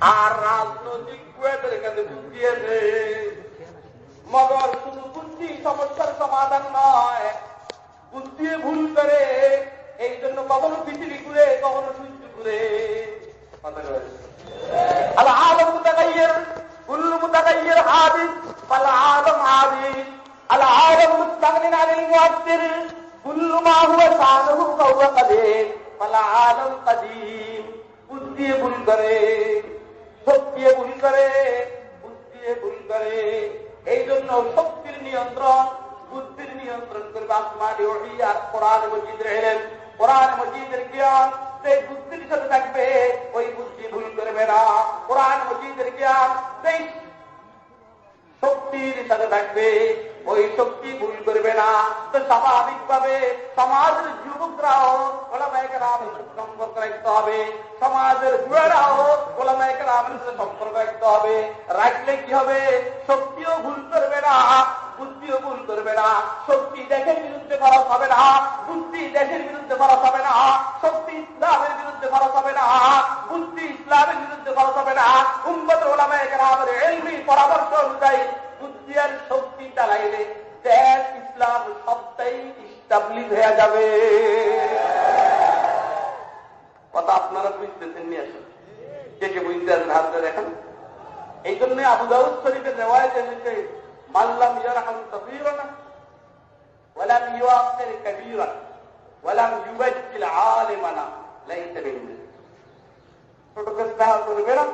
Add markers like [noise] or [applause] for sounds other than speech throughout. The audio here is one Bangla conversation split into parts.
আর রাজনৈতিক কুয়েতের কাছে বুদ্ধি আছে মগর শুধু বুদ্ধি, সমস্যার সমাধান নয়। বুদ্ধি ভুল করে, এই জন্য কখনো পৃথিবী ঘুরে, কখনো সূর্য ঘুরে। আল্লাহ আলম আলম মা বুদ্ধি ভুল করে। শক্তি ভুল করে দিয়ে ভুল করে। এই জন্য শক্তির নিয়ন্ত্রণ, বুদ্ধির নিয়ন্ত্রণ করবে আসমানি ওহি আর কোরআন মজিদের এলেন কোরআন মজিদের জ্ঞান, সেই বুদ্ধির সাথে থাকবে, ওই বুদ্ধি ভুল করবে না। কোরআন মজিদের জ্ঞান, সেই শক্তির সাথে থাকবে, ওই শক্তি ভুল করবে না। তো স্বাভাবিক ভাবে সমাজের যুবকরাও সম্পর্ক রাখতে হবে। সমাজের বুড়ারাও গোলামায়কের আমাদের সম্পর্ক রাখতে হবে। রাখলে কি হবে? শক্তিও ভুল করবে না। বুদ্ধিও ভুল করবে না। শক্তি দেশের বিরুদ্ধে খরচ হবে না। বুদ্ধি দেশের বিরুদ্ধে খরচ হবে না। শক্তি ইসলামের বিরুদ্ধে খরচ হবে না। বুদ্ধি ইসলামের বিরুদ্ধে খরচ হবে না। উম্মত ওলামায়কে রামের এলমি পরামর্শ অনুযায়ী বুদ্ধি আর শক্তি চালাইলে দেশ ইসলাম সবটাই ইস্টাবলিশ হয়ে যাবে। কথা আপনারা বুঝতেছেন নিয়ে আসেন কে কে বুঝতে আছেন হাত ধরে দেখেন এই জন্য আবু দাউদ শরীফের রেওয়ায়ত এসেছে ملم لم يرحم كبيرنا ولم يؤثر كبيرا ولم يبجل عالمنا ليس بالمسلم ছোটকে স্নেহ করবে না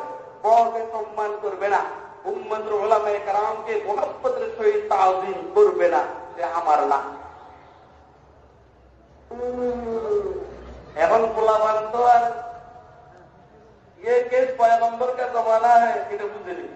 বড়কে সম্মান করবে না উম্মদুর ওলামের কালামকে মহাপত্রের সহিত তাহিন করবে না সে আমার না এখন یہ کیس پیغمبر کا زمانہ ہے کہ نہیں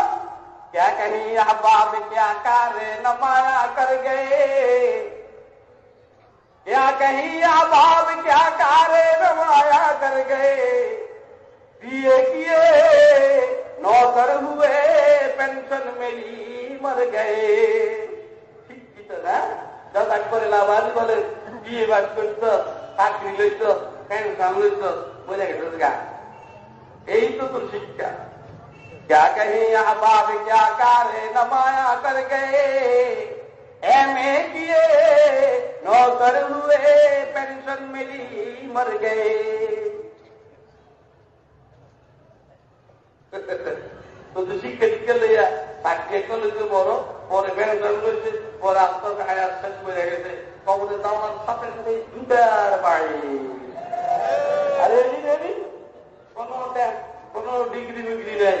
کیا کہیں احباب کیا کار نمایا کر گئے؟ کیا کہیں احباب کیا کار نمایا کر گئے؟ پیے کیے، نوکر ہوئے، پینشن میری مر گئے۔ جس اکبر الہباد বলে বিয়ে বাদ করত চাকরি লইত প্যান্ট لیتا লইত বোঝা গেছে গা এই তো তোর শিক্ষা क्या कहीं अहबाब क्या कारे नमाया कर गए एम ए किए नौकर हुए पेंशन मिली मर गए তো তো শিক্ষা শিক্ষা লইয়া চাকরি কলেজে বড় পরে পেনশন করেছে পরে আস্তে আস্তে হায়ার শেষ করে গেছে কবরে যাওয়ার সাথে সাথে দুটার বাড়ি আরে রেডি কোনো কোনো ডিগ্রি মিগ্রি নেই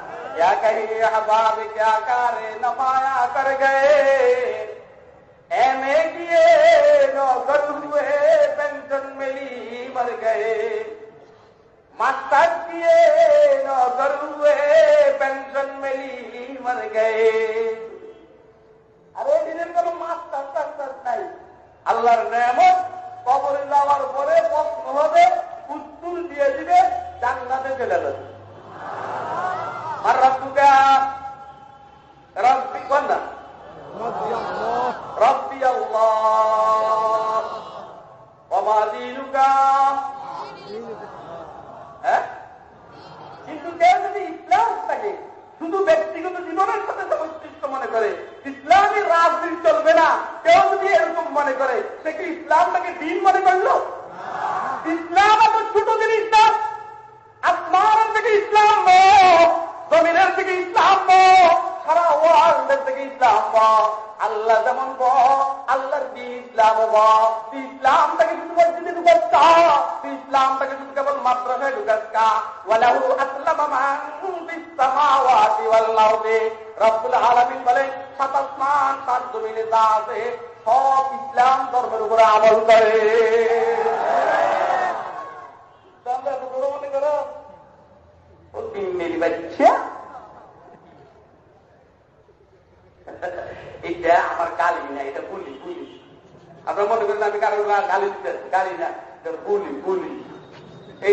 क्या कही अहबाब क्या कारे नमाया कर गए एम ए किए नौकर हुए पेंशन मिली मर गए मास्टर किए नौकर हुए पेंशन मिली मर गए আরে দিনের কোন মাস্টার টাস্টার নাই আল্লাহর নেমত কবরে যাওয়ার পরে প্রশ্ন হবে উত্তর দিয়ে দিবে জান্নাতে চলে যাবে আর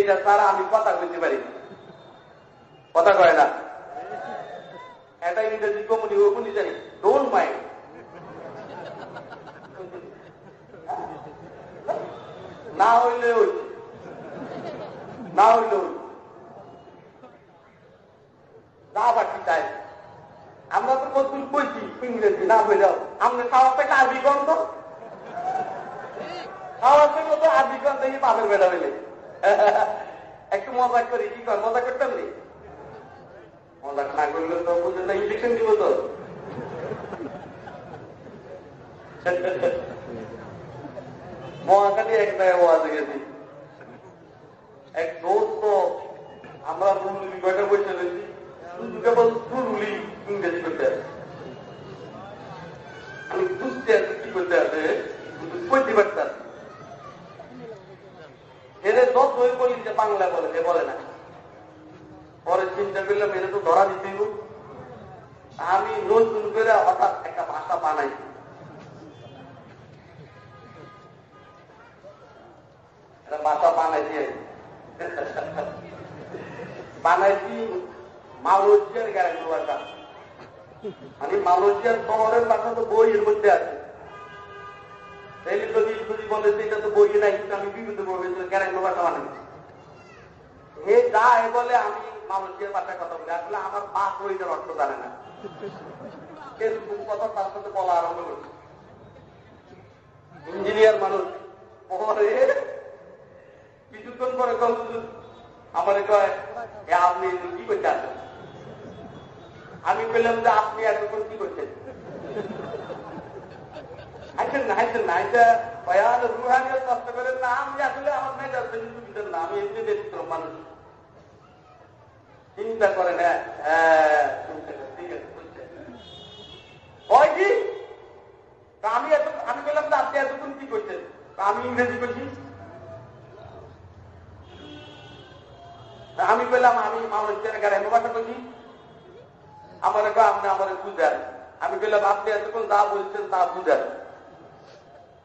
এইটা ছাড়া আমি কথা বলতে পারি কথা কয় না। এটা ইংরেজি কমুনি ও বুলি জানি। ডোন্ট মাইন্ড না হইলে ওই না হইলে ওই যা বাকি চাই আমরা তো কতদিন কইছি ইংরেজি, না বইলেও আমরা খাওয়া থেকে আরবি গন্ধ। খাওয়া থেকে তো আরবি গন্ধ পাবেন বেড়া হইলে। একটু মজা করি, কি কর, মজা করতাম নি? মজা না করলে তো বুঝলেন না দিব তো। এক জায়গায় ওয়াজে গেছি। এক দোস্ত, আমরা মুরলি কয়টা বসে রয়েছি? কেবল ইংরেজি করতে আছে। আমি বুঝতে আছি কি করতে আছে কইতে পারতে এদের দশ হয়ে বলি যে বাংলা বলে যে বলে না। পরে চিন্তা করলাম এটা তো ধরা দিতে আমি নতুন করে হঠাৎ একটা ভাষা বানাইছি একটা ভাষা বানাইছি। বানাইছি মালয়েশিয়ার গ্যারান্টি ভাষা মানে মালয়েশিয়ার শহরের ভাষা তো বইয়ের মধ্যে আছে। বলে যে তো নাই আমি বিভিন্ন হে বলে আমি ভাষায় কথা বলি, আসলে আমার বইটার অর্থ জানে না। এরকম কথা তার সাথে বলা আরম্ভ করছে ইঞ্জিনিয়ার মানুষ পরে কিছুক্ষণ পরে আমার কয় আপনি কি আমি বললাম যে, আপনি এতক্ষণ কি করছেন? হাইছেন না হাইছেন না এটা ভয়াল রুহানিও কষ্ট করেন না আমি আসলে আমার মেয়েটার কিন্তু দিতেন না আমি এমনি ব্যতিক্রম মানুষ। চিন্তা করেন হ্যাঁ ঠিক আছে হয় কি? আমি এত আমি বললাম যে আপনি এতক্ষণ কি করছেন? আমি ইংরেজি করছি। আমি বললাম, আমি মানুষের গাড়ি মোবাইলটা করছি। আমার আপনি আমার বুঝেন। আমি বললাম, আপনি এতক্ষণ যা বলছেন তা বুঝেন।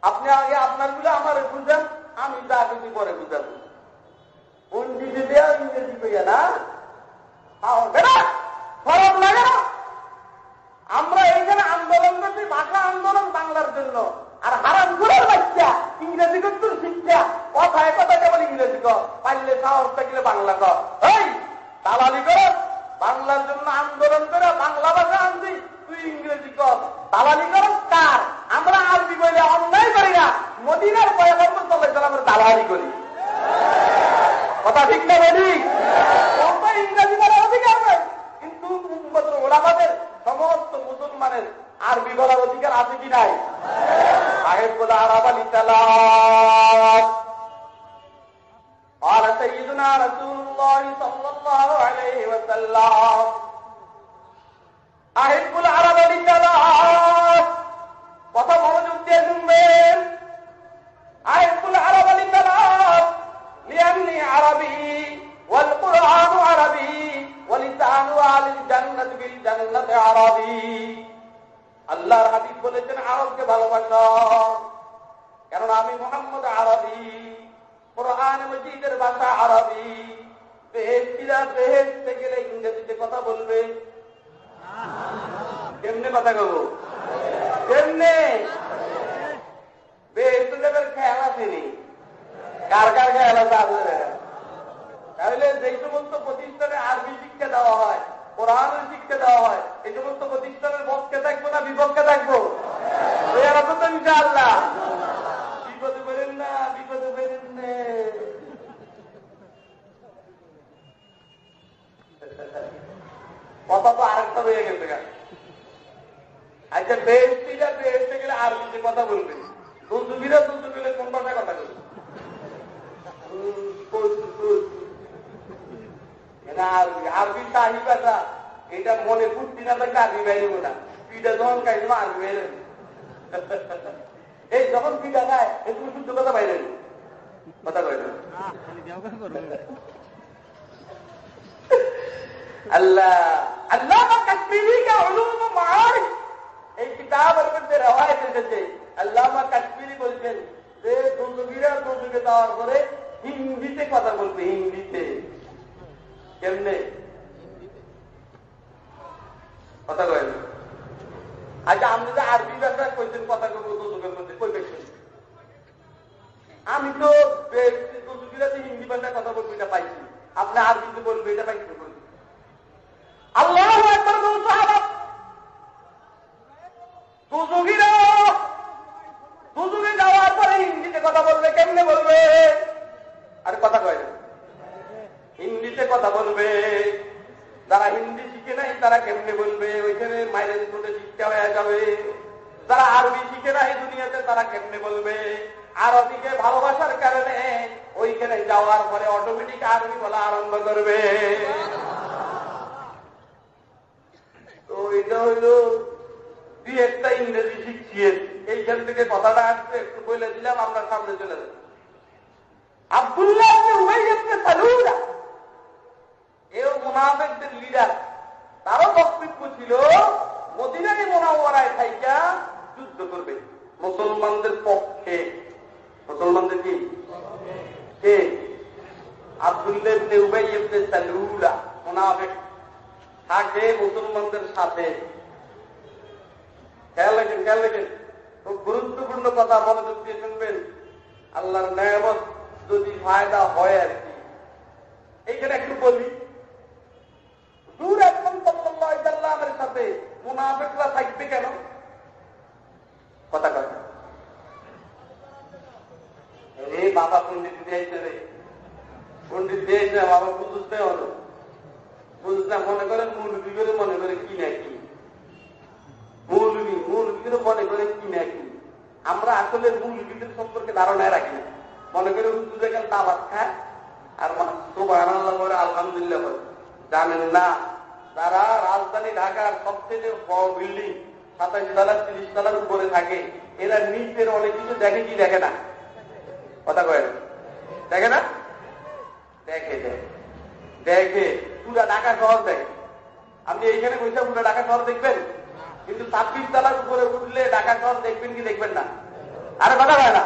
আপনি আগে আপনারগুলো আমার বুঝেন, আমি যা কিছু পরে বুঝাবো। পন্ডিতে দেওয়া ইংরেজি কইয়া না? লাগে না। আমরা এইখানে আন্দোলন করছি, ভাষা আন্দোলন বাংলার জন্য। আর হারামগুলোর বাচ্চা, ইংরেজি করতে শিক্ষা কথায় কথা কেবল ইংরেজি কর, পারলে সাহস থাকলে বাংলা কর। এই কর, বাংলার জন্য আন্দোলন করে বাংলা ভাষা আনছি তুই ইংরেজি কর দালালি কর কার আমরা আরবি বলে অন্যায় করি না মদিনার পয়গম্বর সাল্লাল্লাহু আলাইহি আমরা দালালি করি কথা ঠিক না বলি অত ইংরেজি বলার অধিকার নেই কিন্তু উম্মতের ওলামাদের সমস্ত মুসলমানের আরবি বলার অধিকার আছে কি নাই সাহেব বলে আরব আলী তালাক قال سيدنا رسول الله صلى الله عليه وسلم ¡Ahí es con la! শিক্ষা হয়ে যাবে। যারা আরবি শিখে নাই দুনিয়াতে, তারা কেমনে বলবে? আরবিকে ভালোবাসার কারণে ওইখানে যাওয়ার পরে অটোমেটিক আরবি বলা আরম্ভ করবে। তো এটা হইল দুই একটা ইংরেজি শিখছি। এইখান থেকে কথাটা আসছে, একটু বলে দিলাম, আমরা সামনে চলে যাব আবদুল্লাহ এও মোনাফেকদের লিডার তারও বক্তব্য ছিল মদিনারি মোনাওয়ারায় থাইকা যুদ্ধ করবে। মুসলমানদের পক্ষে। মুসলমানদের কি? খেয়াল গুরুত্বপূর্ণ কথা মনোযোগ দিয়ে শুনবেন। আল্লাহর যদি ফায়দা হয় আর কি। এইখানে একটু বলি। দূর একদম সাল্লামের সাথে মুনাফেকরা থাকবে কেন? কথা রে বাবা পন্ডিত দিয়েছে রে পন্ডিত দিয়েছে বাবা বুঝতে হলো বুঝতে মনে করেন মুরগি করে মনে করে কি না কি? মৌলবী মৌলবীদের মনে করে কি না আমরা আসলে মৌলবীদের সম্পর্কে ধারণায় রাখি না। মনে করে গেল দাবাত খায়, আর সোবাহ আলহামদুলিল্লাহ জানেন না যারা রাজধানী ঢাকার সবচেয়ে বড় বিল্ডিং সাতাশ তলা তিরিশ তলার উপরে থাকে। এরা নিচের অনেক কিছু দেখে কি দেখে না? কথা কয়। দেখে না? দেখে দেখে। পুরা ঢাকা শহর দেখে। আপনি এইখানে বসে পুরো ঢাকা শহর দেখবেন? কিন্তু ছাব্বিশ তলার উপরে উঠলে ঢাকা শহর দেখবেন কি দেখবেন না? আরে কথা হয় না?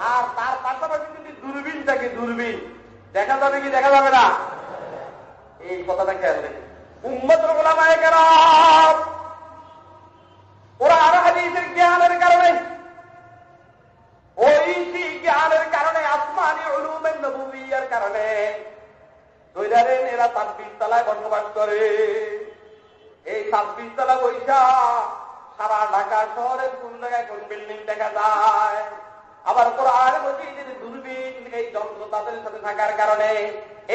আর তার পাশাপাশি যদি দূরবীন থাকে, দূরবীন। দেখা যাবে কি, দেখা যাবে না? এই কথাটা খেয়াল দেখে উম্মত গোলামায় কেন ওরা আরও হাদিসের জ্ঞানের কারণে ঐশী জ্ঞানের কারণে আসমানি উলুমের নবুবিয়ার কারণে ধৈরারেন এরা ছাব্বিশ তলায় বসবাস করে। এই ছাব্বিশ তলা বৈশা সারা ঢাকা শহরের কোন জায়গায় কোন বিল্ডিং দেখা যায়? আবার কোরআন মসজিদের দূরবীন এই যন্ত্র তাদের সাথে থাকার কারণে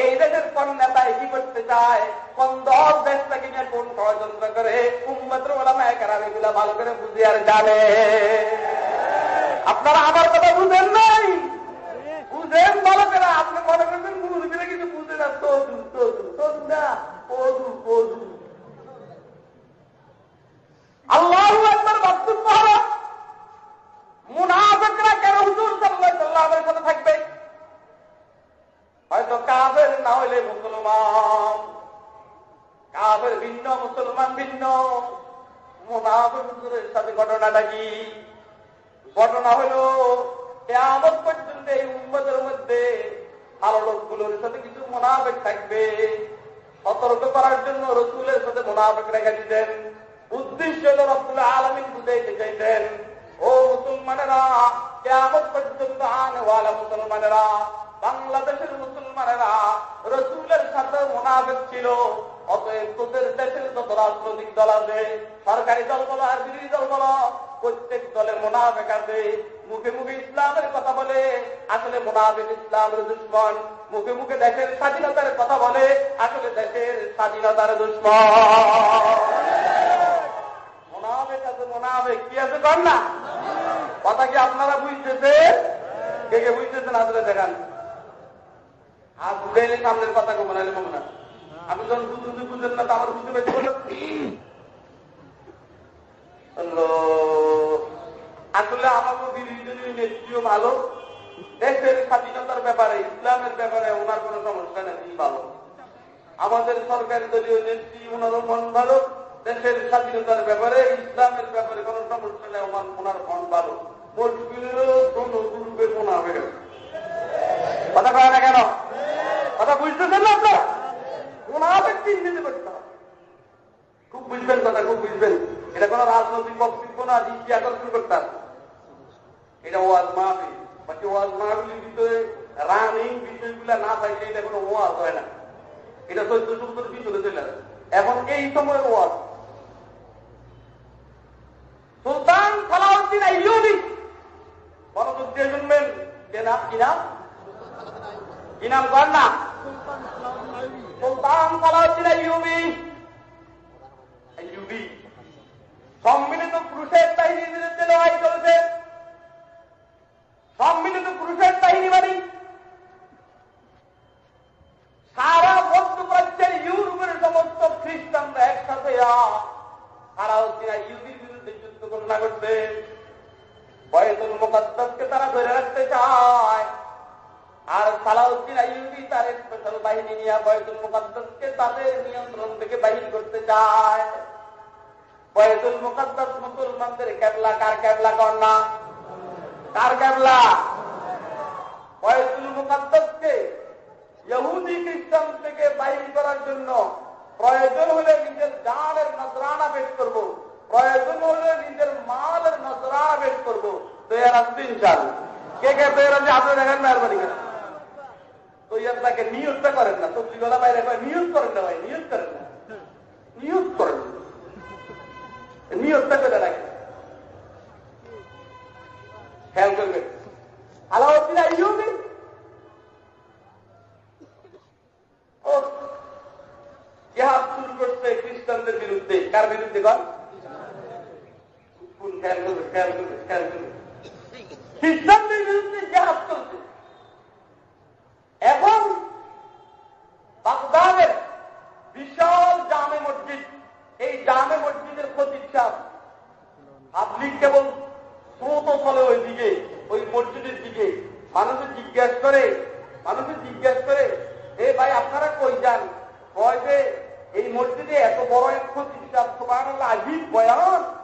এই দেশের কোন নেতা কি করতে চায়, কোন দল দেশটাকে নিয়ে কোন ষড়যন্ত্র করে, উম্মত্র ওলামা একার ভালো করে বুঝে আর জানে। আপনারা আমার কথা বুঝেন নাই? বুঝেন ভালো করে, আপনি মনে করবেন মুরগিরা কিছু বুঝে না। তদু তদু না পদু পদু আল্লাহ একবার বক্তব্য হলো মুনাফেকরা কেন হুজুর সাল্লাহ সাল্লামের সাথে থাকবে? হয়তো কাফের না হইলে মুসলমান। কাফের ভিন্ন, মুসলমান ভিন্ন। মুনাফেক সাথে ঘটনাটা কি? ঘটনা হলো কেমন পর্যন্ত এই উম্মদের মধ্যে ভালো লোকগুলোর সাথে কিছু মোনাফেক থাকবে। সতর্ক করার জন্য রসুলের সাথে মোনাফেক রেখে দিতেন উদ্দেশ্য রব্দুল আলমিন বুঝাইতে চাইতেন ও মুসলমানেরা কেমন পর্যন্ত আনওয়ালা মুসলমানেরা, বাংলাদেশের মুসলমানেরা রসুলের সাথে মোনাফেক ছিল। অতএব তোদের দেশের যত রাজনৈতিক দল আছে, সরকারি দল বলো আর বিরোধী দল বলো, প্রত্যেক দলের মোনাফেক আছে। মুখে মুখে ইসলামের কথা বলে, আসলে মোনাফেক ইসলামের দুশ্মন। মুখে মুখে দেশের স্বাধীনতার কথা বলে, আসলে দেশের স্বাধীনতার দুশ্মন। আপনারা কে কে বুঝতেছেন আসলে দেখান। হাত সামনের যখন বুঝতে না আমার বুঝতে পেরেছি আসলে আমাকে বিরোধী নেত্রীও ভালো। দেশের স্বাধীনতার ব্যাপারে, ইসলামের ব্যাপারে ওনার কোন সমস্যা নেই, ভালো। আমাদের সরকারি দলীয় নেত্রী, ওনারও মন ভালো। দেশের স্বাধীনতার ব্যাপারে, ইসলামের ব্যাপারে কোন সমস্যা নেই ওনার ওনার মন ভালো কথা কয় না কেন? কথা বুঝতেছেন না করতে হবে। খুব বুঝবেন কথা, খুব বুঝবেন। এটা কোন রাজনৈতিক বক্তব্য না দৃষ্টি আকর্ষণ করতে হবে। এটা ওয়াজ মাহফিল। বাকি ওয়াজ মাহফিলের ভিতরে রানিং বিষয়গুলা না থাকলে এটা কোনো ওয়াজ হয় না। এটা চৈত্র সত্তর ভিতরে চলে এখন এই সময়ের ওয়াজ সুলতান সালাউদ্দিন আইয়ুবি। মনোযোগ দিয়ে শুনবেন কে নাম কি নাম? কি নাম কর না সুলতান সালাউদ্দিন আইয়ুবি। আইয়ুবি। সম্মিলিত পুরুষের বাহিনীর বিরুদ্ধে লড়াই চলছে, সম্মিলিত পুরুষের বাহিনী মানে সারা মধ্যপ্রাচ্যের ইউরোপের সমস্ত খ্রিস্টানরা একসাথে সারাউদ্দিনা ইউপির বিরুদ্ধে যুদ্ধ ঘোষণা করছে বয়সুল মুকদ্দাসকে তারা ধরে রাখতে চায়। আর সালাউদ্দিন আইয়ুবি তার স্পেশাল বাহিনী নিয়ে বয়সুল মুকদ্দাসকে তাদের নিয়ন্ত্রণ থেকে বাহির করতে চায়। বয়সুল মুকদ্দাস মুসলমানদের ক্যাবলা, কার ক্যাবলা কর না? কার ক্যাবলা? বয়সুল মুকদ্দাসকে ইহুদি, খ্রিস্টান থেকে বাহির করার জন্য প্রয়োজন হলে নিজের জানের নজরানা বেশ করব। প্রয়োজন হলে নিজের মালের নজরানা বেশ করব তৈয়ার আসবেন চাল কে কে তৈয়ার আছে আপনি দেখেন মেহরবানি করেন তৈয়ার তাকে নিয়োগটা করেন না সবজি গলা বাইরে নিয়োগ করেন না ভাই নিয়োগ করেন না নিয়োগ করেন নিয়োগটা করে রাখেন খ্রিস্টানদের বিরুদ্ধে কার বিরুদ্ধে কর এখন বাগদাদের বিশাল জামে মসজিদ এই জামে মসজিদের প্রতিষ্ঠা আপনি কেবল স্রোত ফলে ওই দিকে ওই মসজিদের দিকে মানুষের জিজ্ঞাসা করে মানুষের জিজ্ঞাসা করে এ ভাই আপনারা কই যান কয় যে এই মসজিদে এত বড় এক প্রতিষ্ঠা সবার আজিব বয়ান। মানুষ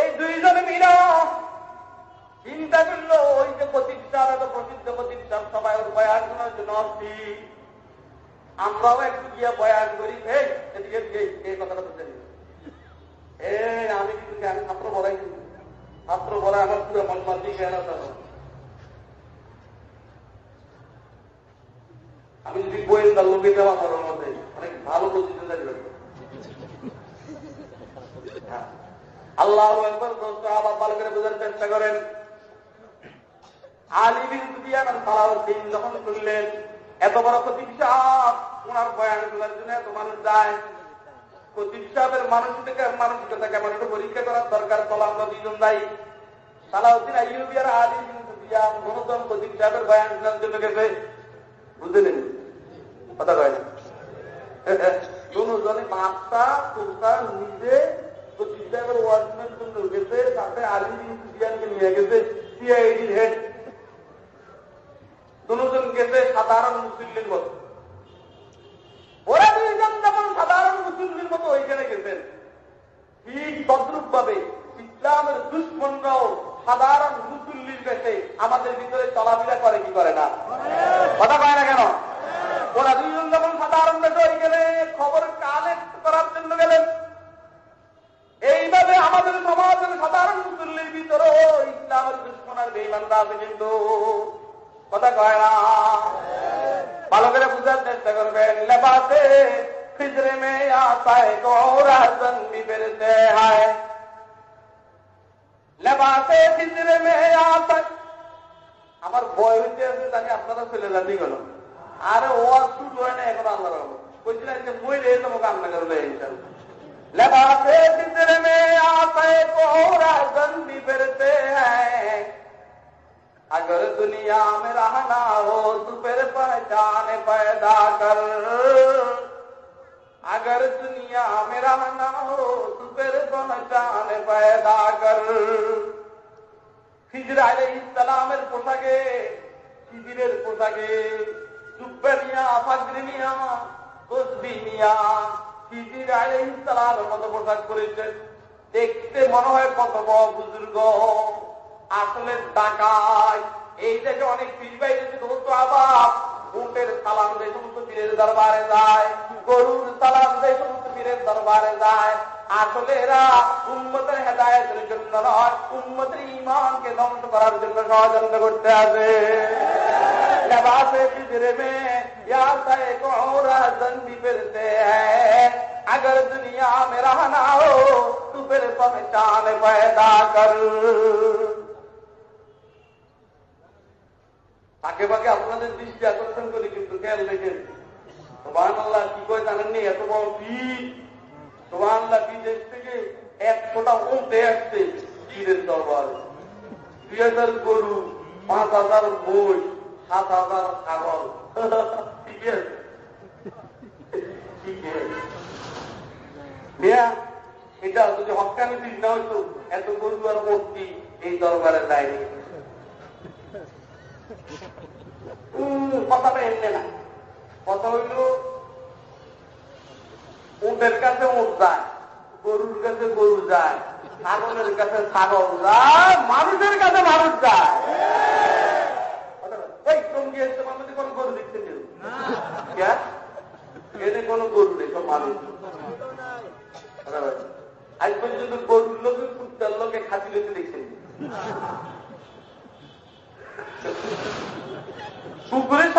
এই দুইজনে মিল চিন্তা করল, ওই যে প্রতিষ্ঠান এত প্রসিদ্ধ প্রতিষ্ঠান সবাই ওর জন্য আমরাও একটু গিয়ে বয়ান করি এদিকে এই কথাটা এই আমি কিন্তু আমি ছাত্র বলাই ছাত্র বলা আমার পুরো মন মাতি জ্ঞান আমি যদি গোয়েন্দা লোকে দেওয়া করার মধ্যে, অনেক ভালো পজিশন থাকবে আল্লাহ আবার ভালো করে বোঝার চেষ্টা করেন। আলিবিন দুদিয়ান সালাউদ্দিন যখন শুনলেন এত বড় প্রতিষ্ঠা ওনার বয়ান শোনার জন্য এত মানুষ যায়। প্রতীক সাহেবের মানসিকতা মানসিকতা কেমন একটু পরীক্ষা করার দরকার আমরা দুইজন যাই। সালাউদ্দিন আইয়ুবি আর আলী সুফিয়ান মনোদম সাহেবের বয়ান শোনার জন্য গেছে। বুঝলেন? কথা কয় [laughs] দুজনে বাচ্চা সুলতান নিজে প্রতীক সাহেবের ওয়ার্ডম্যান জন্য গেছে সাথে আলী সুফিয়ানকে নিয়ে গেছে সিআইডির হেড দুজন গেছে সাধারণ মুসলিমের মতো। ওরা দুইজন যখন সাধারণ মুসলিমের মতো ওইখানে গেছেন। তদ্রুপ ভাবে ইসলামের দুশ্মনরাও সাধারণ মুসল্লির বেশে আমাদের ভিতরে চলাফেরা করে কি করে না? কথা পায় না কেন? ওরা দুইজন যখন সাধারণ বেশে ওইখানে খবর কালেক্ট করার জন্য গেলেন। এইভাবে আমাদের সমাজের সাধারণ মুসল্লির ভিতরে ইসলামের দুশ্মনের বেইমানরা আছে কিন্তু। কথা কয় না? ভালো করে বুঝার চেষ্টা করবেন। লেবাতে খিজরে মে আসায় গৌরাজন বিবেরতে হায়। লেবাসে খিজরে মে আসায়। আমার বয় হইতে আছে আমি আপনারা ছেলে জানি গেল। আরে ও আর শুরু হয় না, এখন আল্লাহ বলছিলেন যে মই রে তোমাকে আন্না করলে ইনশাল্লাহ لگاتے سے میں آتے کو رہزن بھی ہیں۔ اگر دنیا میں رہنا ہو تو پھر پہچان پیدا کر۔ اگر دنیا میں رہنا ہو تو پھر پہچان پیدا کر۔ হিজর আলে ইসলামের পোশাকে শিবিরের পোশাকে সুপেনিয়া ফাগরিনিয়া তসবিনিয়া শিবির আলে ইসলামের মতো পোশাক করেছে দেখতে মনে হয় কত বড় বুজুর্গ। আসলে ডাকায় এই দেখে অনেক পীর বাইরে ধরতো আবার উটের সালাম যে সমস্ত পীরের দরবারে যায়। গরুর সালাম যে সমস্ত পীরের দরবারে যায় আসলে এরা উন্মতের হেদায়তের জন্য নয় উন্মতের ইমানকে ধ্বংস করার জন্য ষড়যন্ত্র করতে আসে अगर दुनिया में रहना हो तो फिर पहचान पैदा कर আগে বাগে আপনাদের দৃষ্টি আকর্ষণ করি কিন্তু খেয়াল রেখেন সোহান আল্লাহ কি করে জানেননি এত বড় বীজ সোহান আল্লাহ বিদেশ থেকে একশোটা উঠে আসছে বীরের দরবার। দুই হাজার গরু, পাঁচ হাজার বই, সাত হাজার ছাগল। ঠিক আছে? এটা যদি হকানি বীজ না হইতো, এত গরু আর মূর্তি এই দরবারে যায়নি কথাটা এমনি না। কথা হইল, উটের কাছে উঠ যায়, গরুর কাছে গরু যায়, ছাগলের কাছে ছাগল যায়, মানুষের কাছে মানুষ যায়। মানুষের কোন গরু কোন গরু নেই, সব মানুষ। আজ পর্যন্ত গরুর লোকে খাসি লোকে দেখছেন কুকুরের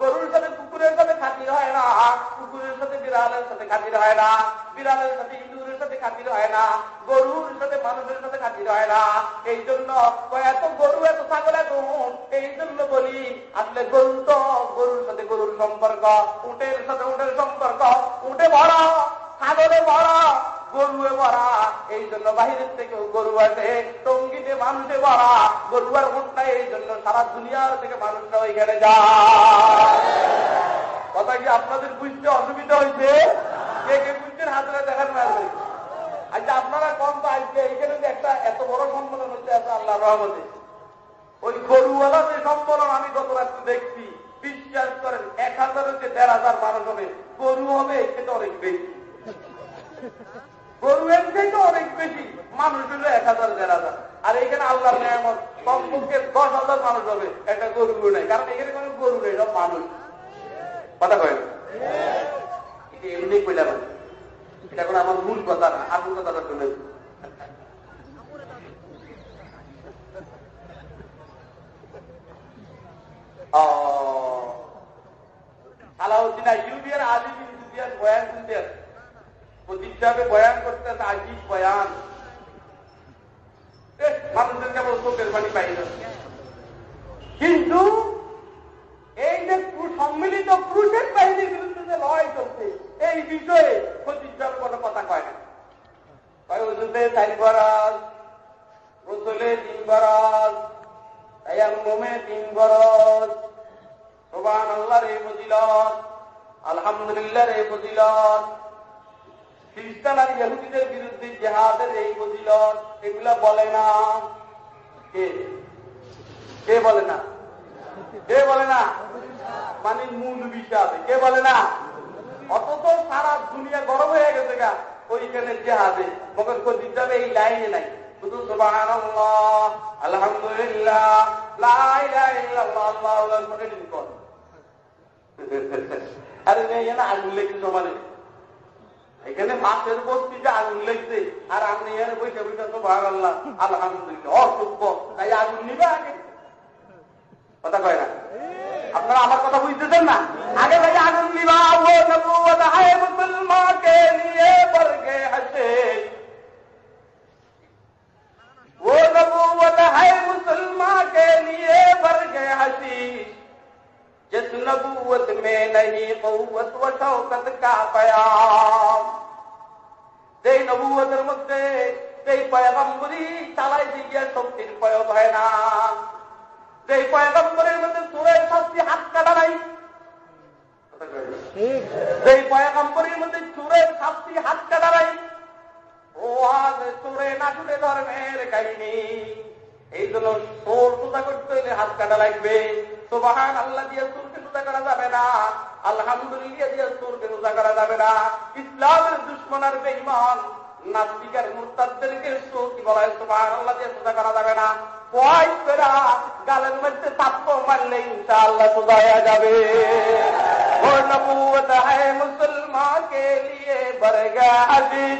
গরুর সাথে, কুকুরের সাথে খাতির হয় না। কুকুরের সাথে বিড়ালের সাথে খাতির হয় না। বিড়ালের সাথে ইঁদুরের সাথে খাতির হয় না। গরুর সাথে মানুষের সাথে খাতির হয় না। এই জন্য এত গরু, এত ছাগল, এত এই জন্য বলি, আসলে গরু তো গরুর সাথে গরুর সম্পর্ক, উটের সাথে উটের সম্পর্ক। উঠে ভরা, ছাগলে ভরা গরুয়ে ভরা এই জন্য বাহিরের থেকে গরু আসে, টঙ্গিতে মানুষে ভরা গরু আর উঠটা এই জন্য সারা দুনিয়ার থেকে মানুষরা ওইখানে যায়। কথা কি আপনাদের বুঝতে অসুবিধা হয়েছে? কে কে বুঝছেন? হাতরা দেখার মারবে আচ্ছা আপনারা কম তো আসবে, এইখানে যে একটা এত বড় সম্মেলন হচ্ছে এত আল্লাহ রহমতে। ওই গরুওয়ালা যে সম্মেলন আমি গত রাত্রে দেখছি, বিশ্বাস করেন, এক হাজার হচ্ছে দেড় হাজার মানুষ হবে, গরু হবে সেটা অনেক বেশি। গরু এর অনেক বেশি মানুষ হলো এক হাজার, দেড় হাজার। আর এখানে আল্লাহ নিয়ামত, কমপক্ষে দশ হাজার মানুষ হবে, একটা গরু নেই। কারণ এখানে কোনো গরু নেই, সব মানুষ। কথা কয় এমনি কইলা মানে এটা কোনো আমার মূল কথা না, আসল কথাটা আলাউদ্দিন সুফিয়ান বয়ান শুনতে প্রতিষ্ঠাবে বয়ান করতে আজিব বয়ান। মানুষের কেবল চোখের পানি না। কিন্তু এই যে সম্মিলিত পুরুষের বাহিনীর বিরুদ্ধে যে লড়াই চলছে, এই বিষয়ে প্রতিষ্ঠার কোনো কথা কয় না। কয়, ওষুধে চারি তিন তিন খ্রিস্টান আর ইহুদিদের বিরুদ্ধে জেহাদের এই ফজিলত এগুলা বলে না। কে? কে বলে না? কে বলে না? মানে মূল বিষয় কে বলে না? অথচ সারা দুনিয়া গরম হয়ে গেছে গা, ওইখানে জেহাদে। মগর কদিন যাবে, এই লাইনে নাই। আলহামদুলিল্লাহ আরে নেই না আগুন লেগে জমানে এখানে মাছের বস্তিতে আগুন লেগছে, আর আপনি এর বৈঠা বৈঠা তো ভাগ আল্লাহ আলহামদুলিল্লাহ অসুখ তাই আগুন নিবে আগে। কথা কয় না? আপনারা আমার কথা বুঝতেছেন না? আগে ভাই আগুন নিবাহে ও নবু হায় মুসলমানকে ও নবুয়ত হায় মুসলমানকে নিয়ে বর্গে হাসিস जिस नबूवत में नहीं कौवत व शौकत का पयाम সেই নবুয়তের মধ্যে সেই পয়গম্বরী চালাইতে গিয়ে শক্তির প্রয়োগ হয় না সেই পয়গম্বরের মধ্যে চোরের শাস্তি হাত কাটা নাই সেই পয়গম্বরের মধ্যে চোরের শাস্তি হাত কাটা নাই ও আজ চোরে না চুরে ধর্মের কাহিনী এই জন্য চোর সোজা করতে হইলে হাত কাটা লাগবে সোবাহান আল্লাহ দিয়ে চোরকে সোজা করা যাবে না আলহামদুলিল্লাহ দিয়ে চোরকে সোজা করা যাবে না ইসলামের দুশ্মন আর বেইমান নাস্তিকার মুরতাদদেরকে কি বলা হয় সোবাহান আল্লাহ দিয়ে সোজা করা যাবে না পয়স করা গালের মধ্যে তাপ্প মারলে ইনশাআল্লাহ সোজা হয়ে যাবে ও নবুয়ত है मुसलमान के लिए बरगा अजीज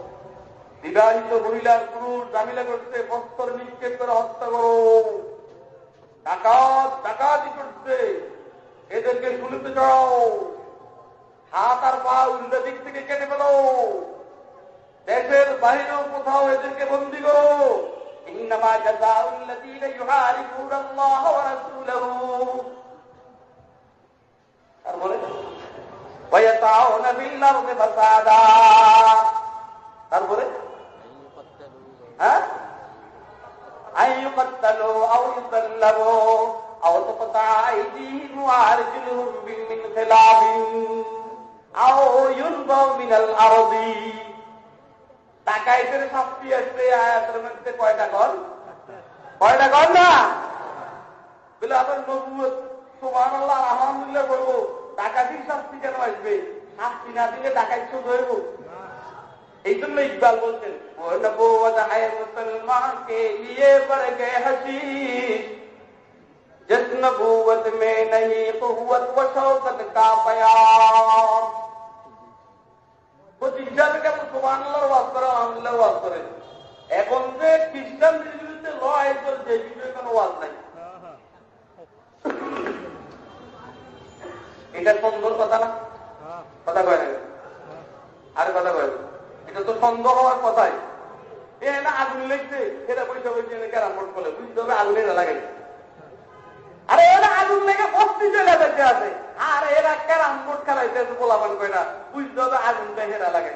বিবাহিত মহিলার পুরুষ জামিলা করছে বস্ত্র নিক্ষেপ করে হত্যা করো ডাকাত ডাকাতি করছে এদেরকে শুনতে চাও হাত আর পা উল্টো দিক থেকে কেটে ফেলো দেশের বাহিরেও কোথাও এদেরকে বন্দি করো إنما جزاء الذين يحاربون الله ورسوله তারপরে ويسعون في الأرض فسادا তারপরে হ্যাঁ টাকাইতের শাস্তি আসবে, আয়াতের মধ্যে কয়টা কর কয়টা কর না? বলে আবার নবুয় সোমান আল্লাহ আলহামদুলিল্লাহ বলব ডাকাতির শাস্তি কেন আসবে? শাস্তি না দিলে ডাকাইছো ধরবো এই জন্য ইকবাল বলছেন ও নবুয়ত है मुसलमान के लिए बढ़ गए हसीस जिस नबूवत में नहीं कुव्वत व शौकत का बयान পঁচিশ সালে কেমন সোমানুল্লাহ ওয়াজ করে আলহামদুলিল্লাহ ওয়াজ করে এখন যে খ্রিস্টানদের বিরুদ্ধে ল আইন করে যে বিষয়ে কোনো ওয়াজ নাই এটা সন্দেহর কথা না কথা কয় না আর কথা কয় এটা তো সন্দেহ হওয়ার কথাই। এ না আগুন লেগছে সেটা পয়সা পয়সা ক্যারাম বোর্ড করলে। বুঝতে হবে আগুনের লাগাই আরে এরা আগুন লেগে বস্তি চলে বেঁচে আছে। আর এরা ক্যারাম বোর্ড খেলাইতেছে করে না বুঝতে হবে আগুনটা হেরা লাগে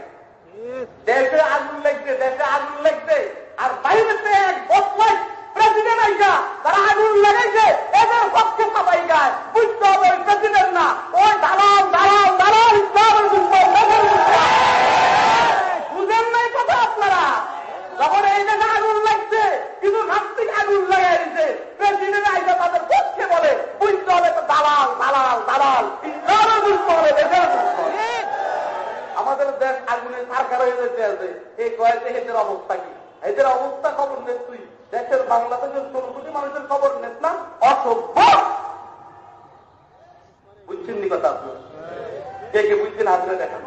দেশে আগুন লাগছে, দেশে আগুন লাগছে। আর বাইরেতে এক বসলাই প্রেসিডেন্ট আইসা, তারা আগুন লাগাইছে, এদের পক্ষে সবাই বুঝতে হবে প্রেসিডেন্ট না। ওই দালাল দালাল দালাল, ইসলামের। বুঝেন নাই কথা আপনারা? যখন এই দেশে আগুন লাগছে, কিন্তু নাস্তিক আগুন লাগাই দিচ্ছে প্রেসিডেন্ট আইসা তাদের পক্ষে বলে, বুঝতে হবে তো দালাল দালাল দালাল। ইসলামের দুশ্মন হবে দেশের আমাদের দেশ আগুনে সরকার হয়ে যেতে আছে এই কয়েছে এদের অবস্থা কি? এদের অবস্থা খবর নেস তুই। দেশের বাংলাদেশের ষোলো মানুষের খবর নেস না? অসভ্য! বুঝছেন নি কথা কে কে বুঝছেন হাতরে দেখেন।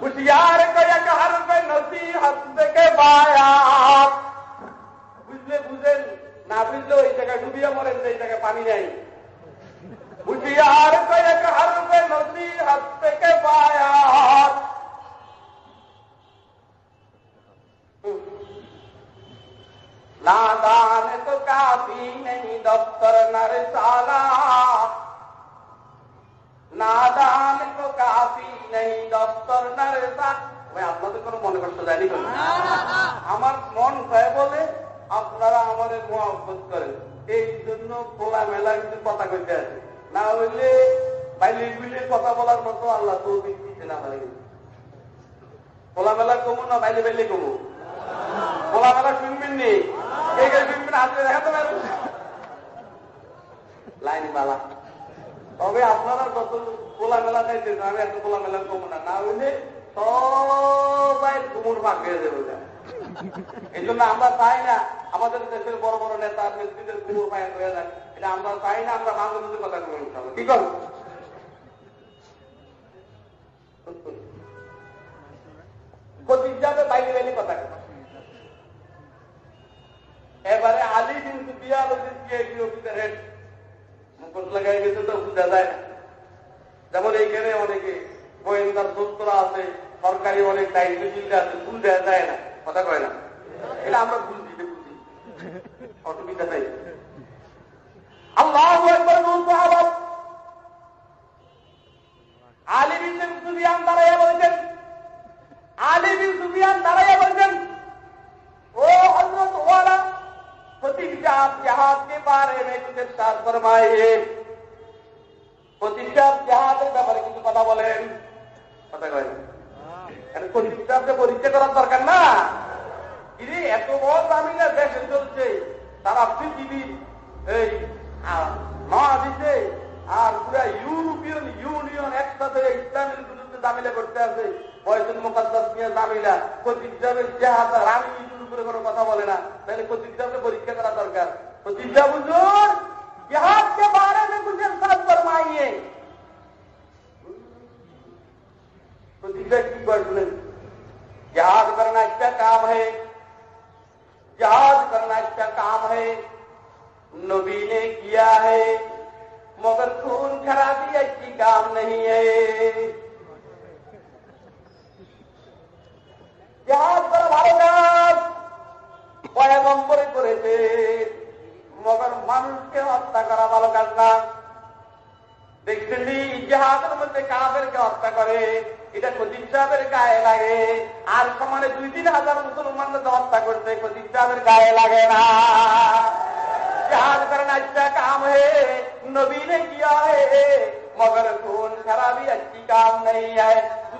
হুশিয়ার কয়েক হারবে নসিহত থেকে বায়াত বুঝলে বুঝেন না বুঝলে ওই জায়গায় ডুবিয়ে মরেন যে জায়গায় পানি নাই হুশিয়ার কয়েক হারবে নসিহত থেকে বায়াত নাদান তো কাফি নেই দপ্তর নর সালা নাদান তো কাফি নেই ভাই আপনাদের কোনো মনে কষ্ট যায়নি আমার মন চায় বলে আপনারা আমাদের মহব্বত করেন। এই জন্য খোলা মেলা কিন্তু কথা কইতে আছে না হইলে বাইলে বুঝলে কথা বলার মতো আল্লাহ তো দিচ্ছে না আমাদের খোলা মেলা কমু না বাইলে বাইলে কমু? খোলা মেলা শুনবেন নি? কে কে শুনবেন? হাতে দেখাতে পারবেন লাইন বালা তবে আপনারা যত খোলা মেলা চাইছেন আমি এত খোলা মেলা কমু না না হইলে সবাই কুমুর ভাগ হয়ে যাবে এই জন্য আমরা চাই না আমাদের দেশের বড় বড় নেতা নেত্রীদের কুমুর ভাই হয়ে যায় এটা আমরা চাই না আমরা বাংলাদেশের কথা কি করব ক্ষতি যাবে বাইরে বাইরে কথা এবারে আলী কিন্তু বিয়া অফিসের হেড মুখোশ লাগাই গেছে তো বুঝা যায় না যেমন এইখানে অনেকে গোয়েন্দার দোস্তরা আছে, সরকারি অনেক দায়িত্বশীল আছে, ভুল দেওয়া যায় না, কথা কয় না। এটা আমরা ভুল দিতে বুঝি। অসুবিধা নেই। আল্লাহ আলী বিন সুফিয়ান बारे में कुछ साथ फरमाइए প্রতিষ্ঠা জাহাজের ব্যাপারে কিছু কথা বলেন কথা কয় প্রতিষ্ঠাকে পরীক্ষা করার দরকার না ইনি এত বড় দামি না দেশে চলছে তারা পৃথিবী এই মহাদিসে আর পুরা ইউরোপিয়ান ইউনিয়ন একসাথে ইসলামের বিরুদ্ধে জামিলা করতে আছে বয়সের মোকাদ্দাস নিয়ে জামিলা প্রতিষ্ঠাবের জাহাজ রানী ইজুর উপরে কোনো কথা বলে না তাহলে প্রতিষ্ঠাকে পরীক্ষা করা দরকার خدیجہ جی حضور جہاد کے بارے میں کچھ ارشاد فرمائیے خدیجہ جی کی گورنر جہاد کرنا اس کا کام ہے۔ جہاد کرنا اس کا کام ہے۔ نبی نے کیا ہے، مگر خون خرابی اچھی کام نہیں ہے۔ جہاز پر بھائی پیغمبر کرے تھے মগর মানুষকে হত্যা করা ভালো কাজ না। দেখছেন ইতিহাসের মধ্যে কাহাদেরকে হত্যা করে, এটা কদির সাহেবের গায়ে লাগে। আর সমানে দুই তিন হাজার মুসলমানদের হত্যা করছে কদির সাহেবের গায়ে লাগে না। ইতিহাস করে না আচ্ছা কাম হে নবীনে কি কিয়া মগর খুন খারাপ কাম নেই হ্যাঁ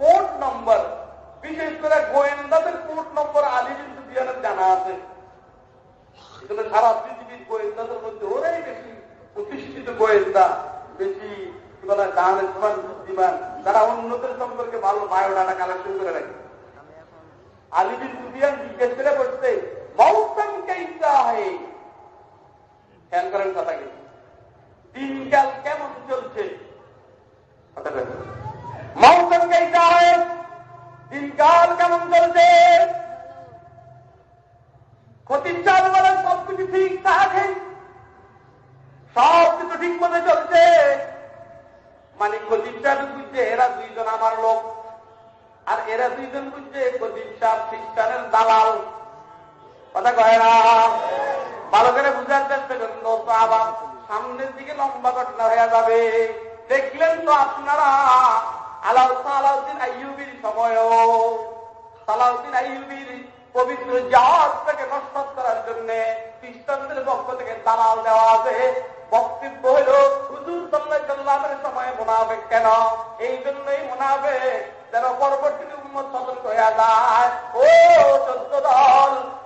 কোর্ট নম্বর বিশেষ করে গোয়েন্দাদের কোর্ট নম্বর আলী বিন সুফিয়ানের জানা আছে। এখানে সারা পৃথিবীর গোয়েন্দাদের মধ্যে ওরাই বেশি প্রতিষ্ঠিত গোয়েন্দা, বেশি তারা অন্যদের সম্পর্কে ভালো বায়োডাটা কালেকশন করে রাখে। আলী বিন সুফিয়ান জিজ্ঞেস করে বসতে মৌসম কেইটা হয় খেয়াল করেন কথা কি দিনকাল কেমন চলছে মৌসম কেইটা হয় দিনকাল কেমন চলছে ক্ষতির চাল বলে সবকিছু ঠিক থাকে সব কিছু ঠিক মতো চলছে। মানে ক্ষতির চাল বুঝছে, এরা দুইজন আমার লোক। আর এরা দুইজন বুঝছে ক্ষতির চাপ খ্রিস্টানের দালাল। কথা কয় না? ভালো করে বুঝার চেষ্টা করেন তো আবার সামনের দিকে লম্বা ঘটনা হয়ে যাবে। দেখলেন তো আপনারা আলাউ সালাউদ্দিন আইয়ুবির সময়ও। সালাউদ্দিন আইবির পবিত্র জাহাজটাকে নষ্ট করার জন্য খ্রিস্টানদের পক্ষ থেকে দালাল দেওয়া আছে। বক্তব্য হইল হুজুর সাল্লাহামের সময় মোনাফেক কেন? এই জন্যই মোনাফেক। যেন পরবর্তীতে উন্মত সতর্ক হয়ে যায়। ও চোদ্দ দল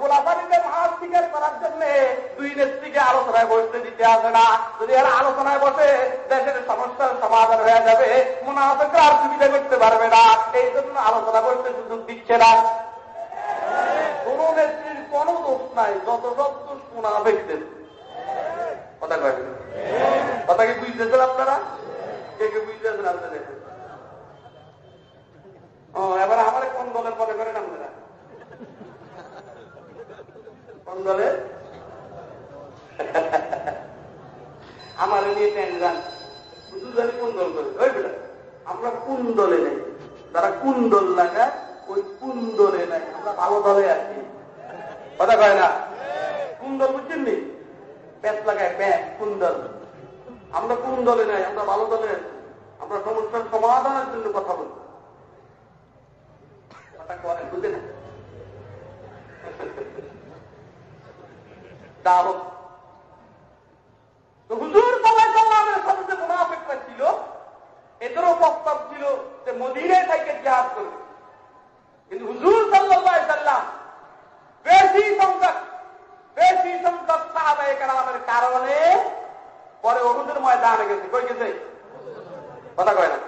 গোলাপানিতে মাছ স্বীকার করার জন্য দুই নেত্রীকে আলোচনায় বসতে দিতে আসে না। যদি এরা আলোচনায় বসে দেশের সমস্যার সমাধান হয়ে যাবে, মুনাফেকরা আর সুবিধা করতে পারবে না। এই জন্য আলোচনা করতে সুযোগ দিচ্ছে না। কোন নেত্রীর কোন দোষ নাই, যত সব দোষ মুনাফেকদের। কথা কয় কথা কি বুঝতেছেন আপনারা? কে কে বুঝতেছেন আপনাদের এবার আমার কোন দলের মনে করেন আপনারা? কোন আমার নিয়ে কোন দল করে। আমরা কোন দলে নেই? তারা কোন দল লাগায়, ওই কোন দলে নাই? আমরা ভালো দলে আছি। কথা কয় না? কোন দল বুঝছেন নি? প্যাঁচ লাগায় প্যাঁচ, কোন দল? আমরা কোন দলে নাই? আমরা ভালো দলে আছি। আমরা সমস্যার সমাধানের জন্য কথা বলি। কথা করেন বুঝে দাওয়াত তো হুজুর সাল্লামের সাথে যে মুনাফিকরা ছিল, এদেরও প্রস্তাব ছিল যে মদিনে থেকে জিহাদ করবে। কিন্তু হুজুর সাল্লাহ সাল্লাম বেশি সংখ্যক বেশি সংখ্যক সাহাবাই কালামের কারণে পরে অহুদের ময়দানে গেছে। কই গেছে? কথা কয় না।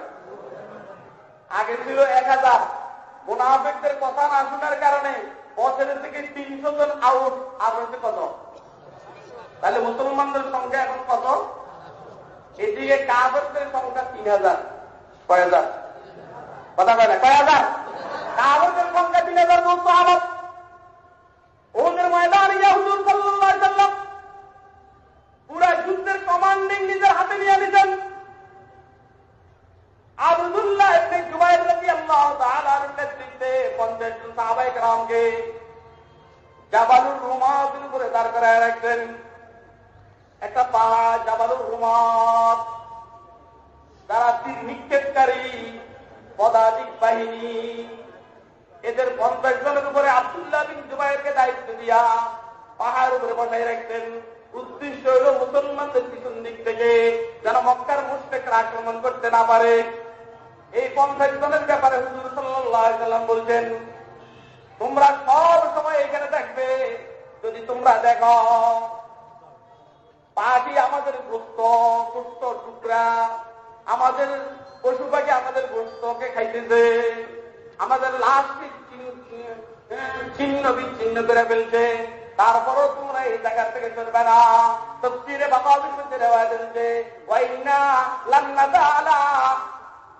আগে ছিল এক হাজার। মুনাফিকদের কথা না শোনার কারণে বছরের থেকে তিনশো জন আউট আর হচ্ছে কত? তাহলে মুসলমানদের সংখ্যা এখন কত? এদিকে কাবরদের সংখ্যা তিন হাজার। কয় হাজার? কথা কয় না, কয় হাজার? কাবরদের সংখ্যা তিন হাজার বলতো আবার। ওদের ময়দান সাল্লাম পুরা যুদ্ধের কমান্ডিং নিজের হাতে নিয়ে নিতেন। আবদুল্লাহ নেতৃত্বে 50 জন জাবালুর দাঁড় করায় রাখতেন। একটা পাহাড় জাবালুর রুমাত যারা তীর নিক্ষেপকারী পদাধিক বাহিনী। এদের পঞ্চাশ জনের উপরে আবদুল্লাহ বিন জুবাইরকে দায়িত্ব দিয়া পাহাড়ের উপরে বসাই রাখতেন। উদ্দেশ্য হল মুসলমানদের পিছন দিক থেকে যেন মক্কার মুস্টেকরা আক্রমণ করতে না পারে। এই পঞ্চাশ জনের ব্যাপারে হুজুর সাল্লাম বলছেন, তোমরা সব সময় এখানে দেখবে, যদি তোমরা দেখো পাখি আমাদের গোস্ত গোস্ত টুকরা আমাদের পশু পাখি আমাদের গোস্তকে খাইতেছে আমাদের লাশকে ছিন্ন বিচ্ছিন্ন করে ফেলছে তারপরও তোমরা এই জায়গা থেকে চলবে না তফসিরে বাবা বিশ্বতে রেওয়া চলছে ওয়াইনা লান্না দালা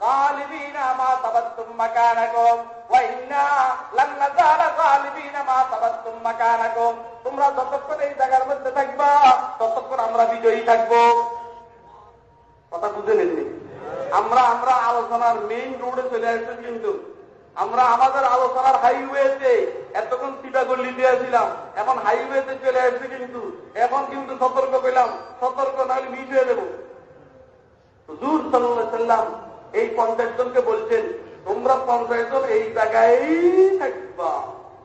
غالبين ما ثبتم مكانكم وإنا لن نزال غالبين ما ثبتم مكانكم তোমরা যতক্ষণ এই জায়গার মধ্যে থাকবা ততক্ষণ আমরা বিজয়ী থাকব। কথা বুঝে নিননি আমরা আমরা আলোচনার মেইন রোডে চলে আসছি কিন্তু। আমরা আমাদের আলোচনার হাইওয়েতে এতক্ষণ সিটা গল্লি দিয়েছিলাম এখন হাইওয়েতে চলে আসছে কিন্তু। এখন কিন্তু সতর্ক পেলাম সতর্ক নাহলে মিস হয়ে দেবো হুজুর সাল্লাম এই পঞ্চাশ জনকে বলছেন, তোমরা পঞ্চাশ জন এই জায়গায় থাকবা।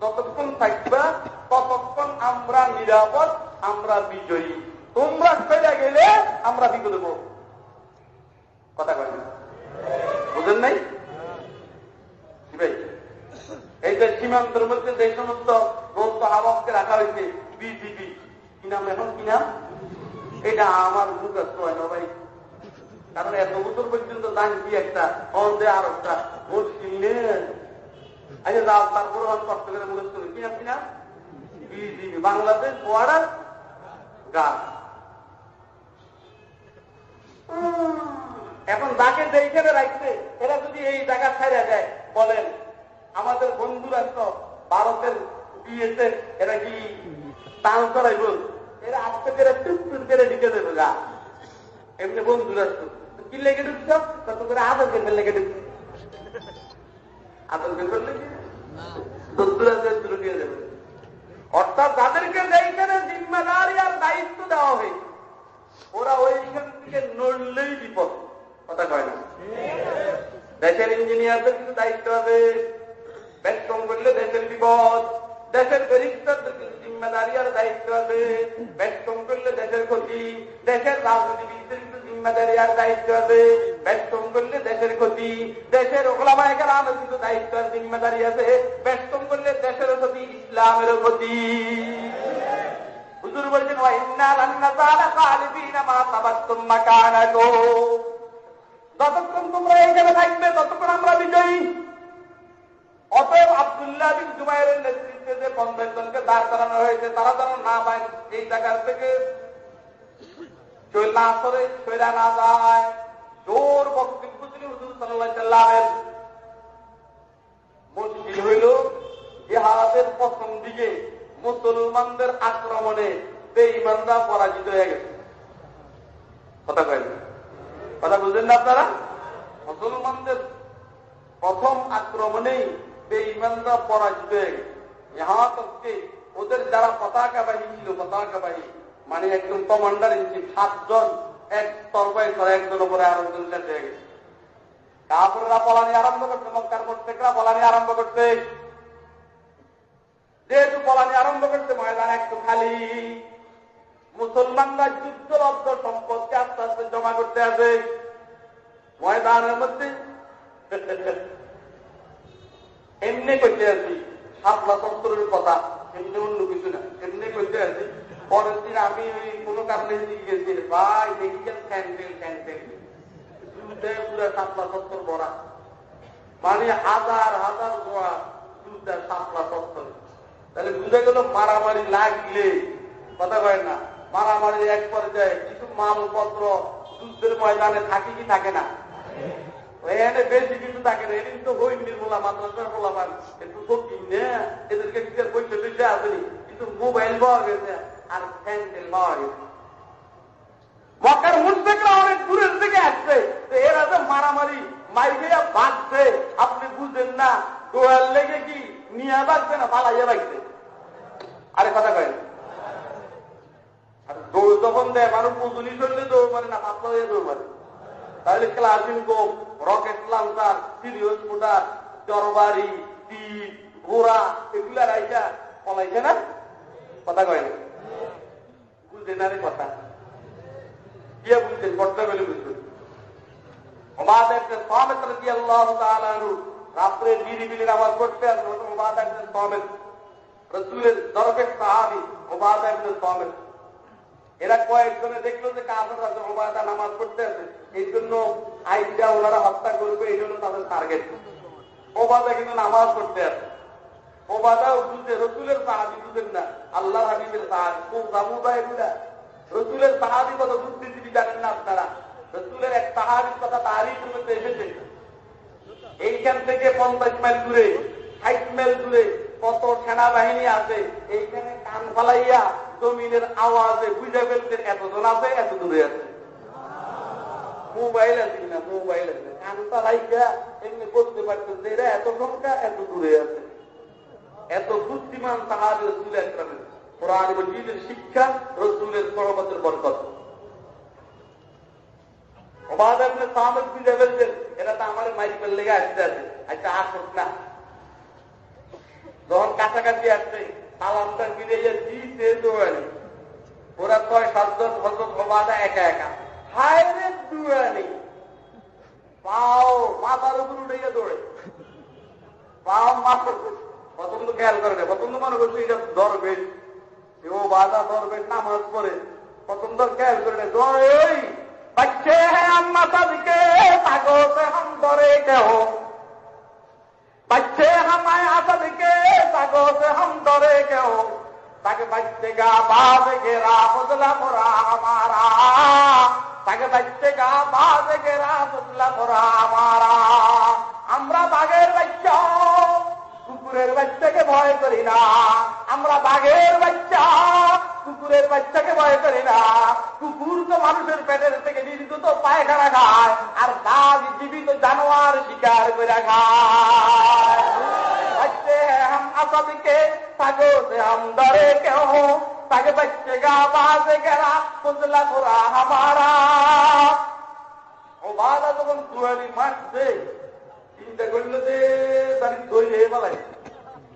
যতক্ষণ থাকবা, ততক্ষণ আমরা নিরাপদ, আমরা বিজয়ী। তোমরা ফেলে গেলে আমরা বিপদে দেব কথা বলেন বুঝেন নাই? এই যে সীমান্তের মধ্যে যে সমস্ত রোস্ত আবাসকে রাখা হয়েছে বিজিবি কি নাম এখন, কি নাম? এটা আমার হয় না ভাই। কারণ এত বছর পর্যন্ত একটা অন্ধে আর একটা তারপরে কষ্ট করে কি কি বাংলাদেশ বর্ডার গার্ড। এখন যাকে যেইখানে রাখছে। এরা যদি এই জায়গা ছাড়া যায়, বলেন, আমাদের বন্ধুরা তো ভারতের এরা কি টান করাইব এরা করে করে ঢুকে দেবে গা। এমনি বন্ধুরা কি লেগে ঢুকছ? তত করে আদর কেন্দ্র লেগে আদর বন্ধুরা ঢুকে দেবে অর্থাৎ তাদেরকে যেইখানে জিম্মাদারি আর দায়িত্ব দেওয়া হয়েছে। ওরা ওইখান থেকে নড়লেই বিপদ, কথা কয় না। দেশের ইঞ্জিনিয়ারদের কিছু দায়িত্ব আছে ব্যস্তম করলে দেশের বিপদ, দেশের ব্যারিস্টারদের কিছু জিম্মেদারি আর দায়িত্ব আছে ব্যস্তম করলে দেশের ক্ষতি, দেশের রাজনীতিবিদদের কিছু জিম্মেদারি আর দায়িত্ব আছে ব্যস্তম করলে দেশের ক্ষতি, দেশের ওগলামায়কের আমার কিছু দায়িত্ব আর জিম্মেদারি আছে ব্যস্তম করলে দেশের ক্ষতি, ইসলামেরও ক্ষতি। হুজুর বলছেন যতক্ষণ তোমরা এইখানে থাকবে, ততক্ষণ আমরা বিজয়ী। অতএব আবদুল্লাহ বিন জুবাইরের নেতৃত্বে যে পঞ্চাশ জনকে দাঁড় করানো হয়েছে, তারা যেন না পায় এই জায়গা থেকে। না করে সৈরা না যায়। জোর বক্তব্য ছিল হুজুর সাল্লাহ সাল্লামের মুশকিল হইল। ইহাদের প্রথম দিকে মুসলমানদের আক্রমণে বেঈমানরা পরাজিত হয়ে গেছে। কথা কয়েন কথা বুঝলেন না আপনারা? মুসলমানদের প্রথম আক্রমণেই বেঈমানরা পরাজিত হয়ে গেছে। ইহা তককে ওদের যারা পতাকা বাহিনী ছিল, পতাকা বাহিনী মানে একজন কমান্ডার ইনচিফ সাতজন, এক তরবাই করে একজন উপরে আরেকজন শেষ হয়ে গেছে। কাপড়রা পলানি আরম্ভ করছে, মক্কার প্রত্যেকরা পলানি আরম্ভ করছে। যেহেতু পলানি আরম্ভ করছে ময়দান একটু খালি। মুসলমানরা যুদ্ধলব্ধ সম্পদকে আস্তে আস্তে জমা করতে আছে। ময়দানের মধ্যে [laughs] এমনি করতে আছি। সাতলা সত্তরের কথা, এমনি অন্য কিছু না। এমনি করতে আছি। পরের দিন আমি ওই কোনো কারণে গেছি ভাই দেখছেন ক্যান্টেল ক্যান্টেল পুরো সাতলা সত্তর বড়া মানে হাজার হাজার গোয়া দুটা সাতলা সত্তর তাহলে বুঝে গেল মারামারি লাগলে, কথা কয় না, মারামারি এক পর্যায়ে কিছু মালপত্র যুদ্ধের ময়দানে থাকে কি থাকে না? এখানে বেশি কিছু থাকে না, এদিন তো হই একটু সত্যি এদেরকে আসেনি কিন্তু মোবাইল পাওয়া গেছে, আর স্যান্ডেল পাওয়া গেছে। মক্কার মুসলিকরা অনেক দূরের থেকে আসছে এরা যে মারামারি মাইকে বাঁচছে আপনি বুঝেন না, দোয়ার লেগে কি নিয়ে বাঁচবে না, পালাইয়া বাঁচবে আরে কথা কয়। আর দৌড় যখন দেয়, মানুষ পুজুনি চললে দৌড় মারে না পাতলা দৌড় মারে তাহলে ক্লাসিন কোপ রকেট লাঞ্চার তীর ঘোড়া পলাইছে না? কথা কয় না। বুঝলেন আরে কথা? রাত্রে নিরিবিলি নামাজ আর ওবাদ একজন সমেত রসুলের দরবেশ সাহাবি ওবাদ একজন সমেত এরা কয়েকজনে দেখল যে কাপড় আছে ওবাদা নামাজ পড়তে আছে এই জন্য আইসা ওনারা হত্যা করবে, এই জন্য তাদের টার্গেট ওবাদা কিন্তু নামাজ পড়তে আছে ওবাদাও বুঝে রসুলের সাহাবি বুঝেন না আল্লাহ হাবিবের সাহাবি। কোন জামুদা এগুলা। রসুলের সাহাবি কত বুদ্ধিজীবী জানেন না আপনারা? রসুলের এক সাহাবির কথা তারই মধ্যে এসেছে। এইখান থেকে পঞ্চাশ মাইল দূরে, ষাট মাইল দূরে কত সেনাবাহিনী আছে, এইখানে কান ফালাইয়া জমিনের আওয়াজে বুঝে ফেলতে এতজন আছে এত দূরে আছে। মোবাইল আছে কিনা? মোবাইল আছে। কান ফালাইয়া এমনি করতে পারতেছে এরা এত সংখ্যা, এত দূরে আছে। এত বুদ্ধিমান সাহায্য রসুল একরামের। কোরআন মজিদের শিক্ষা, রসুলের সরবতের বরকত। অবাধ আপনি সামক বুঝে ফেলছেন এরা তো আমার মাইকেল লেগে আসতে আছে। আচ্ছা আসুক না। যখন কাছাকাছি আসছে। সালামটা মিলিয়ে দিতে দুয়ারি ওরা কয় সাতজন হজরত ওবাদা একা একা। হায় দুয়ারি পাও, মাথার উপর উঠে গিয়ে দৌড়ে। পাও, মাথার পছন্দ খেয়াল করে না পছন্দ মনে করছে এটা ধরবে ও বাধা ধরবে নামাজ পড়ে। পছন্দ খেয়াল করে না ধরে ওই বাচ্চে হ্যাঁ আম্মা তাদেরকে তাগো হম ধরে কেহ? بچے ہمیں اسد کے سگوں سے ہم ڈرے کے تک بچے گا باز گرا بدلا برا ہمارا تک بچے گا باز گرا بدلا برا ہمارا ہمارا باغیر بچوں কুকুরের বাচ্চাকে ভয় করি না। আমরা বাঘের বাচ্চা, কুকুরের বাচ্চাকে ভয় করি না। কুকুর তো মানুষের পেটের থেকে নির্গত পায়খানা খায়, আর গাছ জীবিত জানোয়ার শিকার করে খায়। হাম থাকো সে কেউ তাকে বাচ্চে গা বাজে গেরা পুতলা করা আমারা। ও বাদা যখন তুয়ারি মারছে চিন্তা করল যে তার দই হয়ে পালাই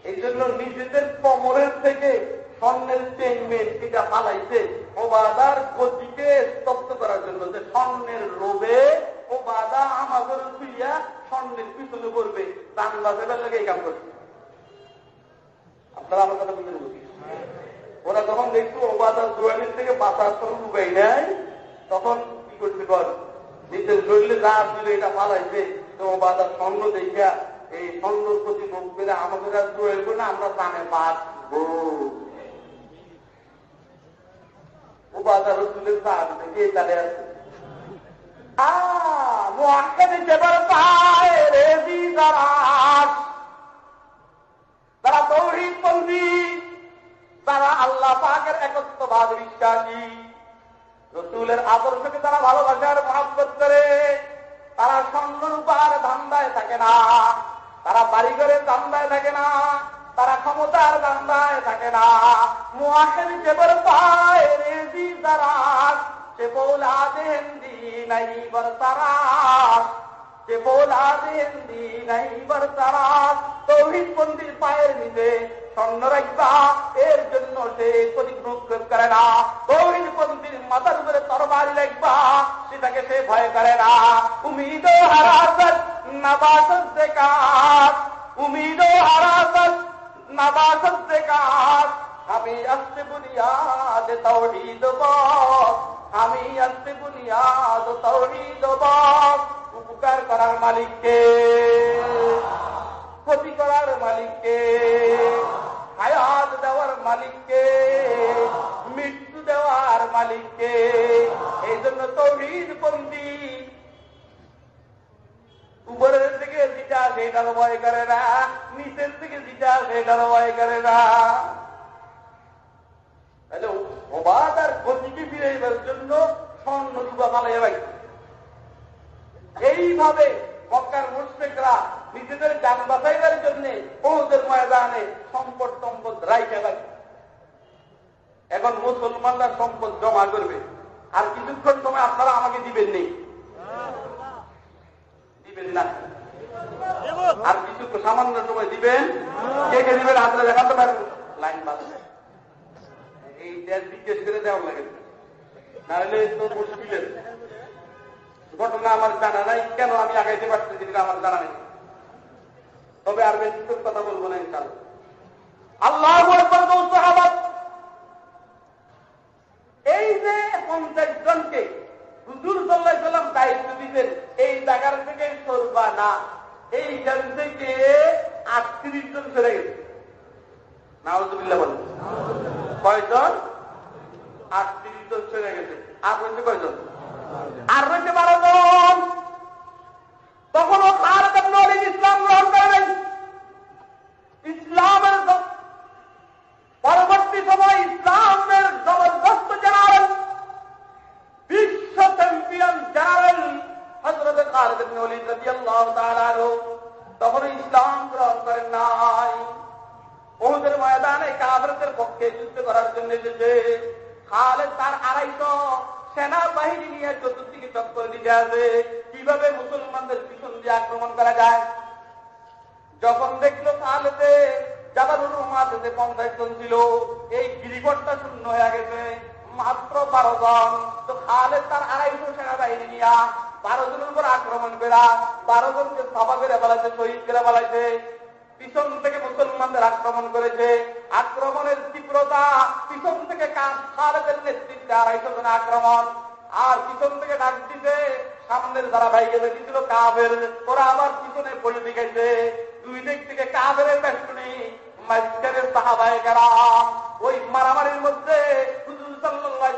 এই জন্য নিজেদের কমরের থেকে স্বর্ণের চেন মেন এটা পালাইছে ওবাদার গতিকে স্তব্ধ করার জন্য যে স্বর্ণের লোভে ও বাদা আমাদের তুইয়া স্বর্ণের পিছনে করবে দান বাজারের লাগে এই কাম করছে। আপনারা আমার কথা বুঝতে বুঝি? ওরা যখন দেখতো ও বাজার জোয়ানির থেকে বাতাস উপাই নেয় তখন কি করতে কর? নিজের শরীরে যা ছিল এটা পালাইছে তো বাজার স্বর্ণ দেখা এই স্বর্ণর প্রতি মুখ পেলে আমাদের আর জোয়েল না, আমরা দামে বাঁচবো। ও বাজার রসুলের দাম থেকে তাদের আছে। তারা তৌহিদ পন্থী তারা আল্লাহ পাকের একত্রবাদ বিশ্বাসী, রসুলের আদর্শকে তারা ভালোবাসার মহাব্বত করে। তারা সংগ্রুপার ধান্দায় থাকে না। তারা বাড়িঘরের ধান্দায় থাকে না। তারা ক্ষমতার ধান্দায় থাকে না। মুআহের জবর পায় রেজি দারাজ সে বৌলাদে হিন্দি নাই বরতারাজ। সে বৌলাদে হিন্দি নাই বরতারাজ। তৌহিদ পন্থীর পায়ের নিচে স্বর্ণ রাখবা। এর জন্য সে পরিগ্রহ করে না। তৌহিদ পন্থীর মাথার উপরে তরবারি লাগবা সেটাকে সে ভয় করে না। উমিদ হারাসত, নবাসত দেখাত উমিদ হারাসত, নবাসত দেখাত আমি আসতে বুনিয়াদ তৌহিদ আমি আসতে বুনিয়াদ তৌহিদ উপকার করার মালিককে। ক্ষতি করার মালিককে, হায়াত দেওয়ার মালিককে, মৃত্যু দেওয়ার মালিককে, এই জন্য তৌহিদ বন্দি উপরের দিকে ভয় করে না, নিচের দিকে ভয় করে না। তাহলে আর গতিকে ফিরাইবার জন্য স্বর্ণ রূপা পালাইয়া এইভাবে মক্কার মুসলিকরা নিজেদের যান বাঁচাইবার জন্য ওদের ময়দানে সম্পদ সম্পদ রাইখে রাখে এখন মুসলমানরা সম্পদ জমা করবে। আর কিছুক্ষণ সময় আপনারা আমাকে দিবেন নেই। দিবেন না। আর কিছু সামান্য সময় দিবেন। কে কে দিবেন আপনারা দেখাতে পারবেন লাইন বাঁধবে এই দেশ জিজ্ঞেস করে দেওয়া লাগে। তো মুশকিলের। ঘটনা আমার জানা নাই। কেন আমি আগাইতে পারতেছি আমার জানা নেই। তবে আর বেশি কথা বলব না ইনশাল আল্লাহ সাহাবাদ এই যে পঞ্চাশ জনকে হুজুর সাল্লাহ সাল্লাম দায়িত্ব দিতেন এই জায়গার থেকে সরবা না। এইখান থেকে আটত্রিশ জন সরে গেছে। নাওজুবিল্লাহ বলেন। কয়জন? আটত্রিশ জন সরে গেছে। আর রয়েছে কয়জন? আর রয়েছে বারো জন। তখন নলিক ইসলাম গ্রহণ করে নাই ইসলামের পরবর্তী সময় ইসলামের জবরদস্ত জেনারেল, বিশ্ব চ্যাম্পিয়ন জেনারেল হজরত তখন ইসলাম গ্রহণ করেন নাই। ওদের ময়দানে কাবরদের পক্ষে যুদ্ধ করার জন্য এসেছে। খালেদ তার আড়াইশো সেনাবাহিনী নিয়ে চতুর্দিকে চক্কর দিতে আসে। কীভাবে মুসলমানদের পিছন দিয়ে আক্রমণ করা যায়? যখন দেখল খালেদে জাবারুল রহমাতে পঞ্চাশ জন ছিল এই গিরিপটটা শূন্য হয়ে গেছে। মাত্র বারো জন। তো খালেদ তার আড়াইশো সেনাবাহিনী নিয়া বারো জনের উপর আক্রমণ করা বারো জনকে সভা করে বেলাইছে শহীদ করে বেলাইছে পিছন থেকে মুসলমানদের আক্রমণ করেছে। আক্রমণের তীব্রতা, পিছন থেকে খালেদের নেতৃত্বে আড়াইশো জন আক্রমণ। আর পিছন থেকে ডাক দিতে সামনের যারা ভাই ভাইকে বেরিয়েছিল কাবের ওরা আবার পিছনে পড়ে দিকেছে দুই দিক থেকে কাবের সাহাবায় গেলাম ওই মারামারির মধ্যে হুজুর হয়।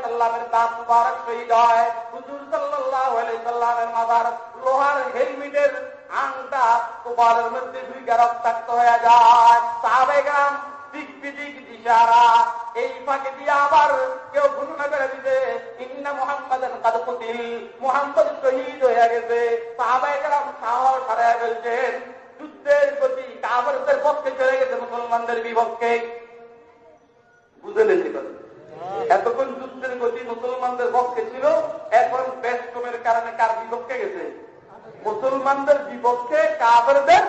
যায়। সাহাবেগাম দিক দিশারা এই ফাঁকে দিয়ে আবার কেউ ঘটনা করে দিতে ইন্না মোহাম্মদের কাদপতিল মোহাম্মদ শহীদ হয়ে গেছে। সাহাবাইকার সাহস হারায় ফেলছেন। যুদ্ধের গতি কাবরদের পক্ষে চলে গেছে মুসলমানদের বিপক্ষে। বুঝে নিতে এতক্ষণ যুদ্ধের গতি মুসলমানদের পক্ষে ছিল এখন বেষ্টমের কারণে কার বিপক্ষে গেছে? মুসলমানদের বিপক্ষে কাবেরদের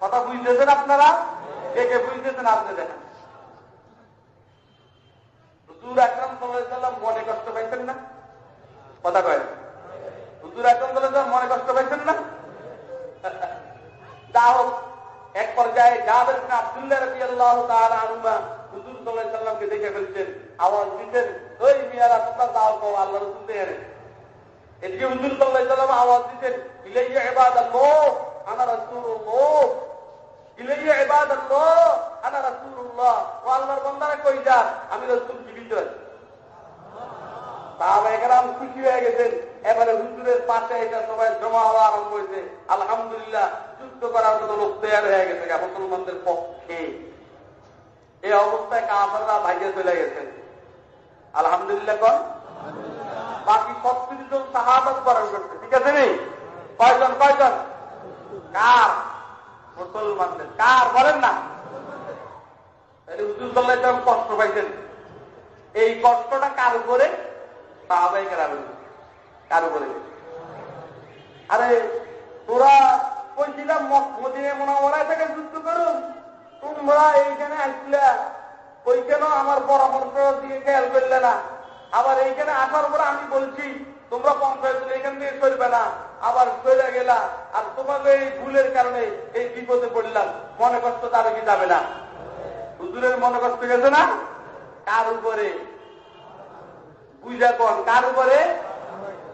কথা বুঝতেছেন আপনারা? কে কে বুঝতেছেন আপনি দেখেন? হুজুর আকরাম মনে কষ্ট পাইছেন না? কথা কয় হুজুর আকরাম সাল্লাম মনে কষ্ট পাইছেন না? যা হোক, এক পর্যায়ে জাবের আব্দুল্লাহ রবি আল্লাহ আনুমা হুজুর সাল্লাহ সাল্লামকে দেখে ফেলছেন। আওয়াজ দিচ্ছেন ওই মিয়ারা, তোমরা যাও কো আল্লাহ রসুল দেখে এদিকে হুজুর সাল্লাহ সাল্লাম আওয়াজ দিচ্ছেন ইলাইয়া এবাদ আল্লাহ আনা রাসূলুল্লাহ। এই অবস্থায় কামাররা ভাইকে চলে গেছেন। আলহামদুলিল্লাহ কন। বাকি সত্তর জন ঠিক আছে কয়জন কয়জন? কার? মুসলমানদের কার? বলেন না। কষ্ট পাইছেন। এই কষ্টটা কার উপরে? কার উপরে? আরে, তোরা কইছিলাম মদিনে মনোমরায় থেকে যুদ্ধ করুন। তোমরা এইখানে আসলে, ওইখানে আমার পরামর্শ দিয়ে খেয়াল করলে না। আবার এইখানে আসার পরে আমি বলছি, তোমরা পঞ্চায়েত এখান দিয়ে চলবে না। আবার চলে গেলা আর তোমাকে এই ভুলের কারণে এই বিপদে পড়লাম। মনে কষ্ট তার কি যাবে না? হুজুরের মনে কষ্ট গেছে না? কার উপরে? বুঝা কন? কার উপরে?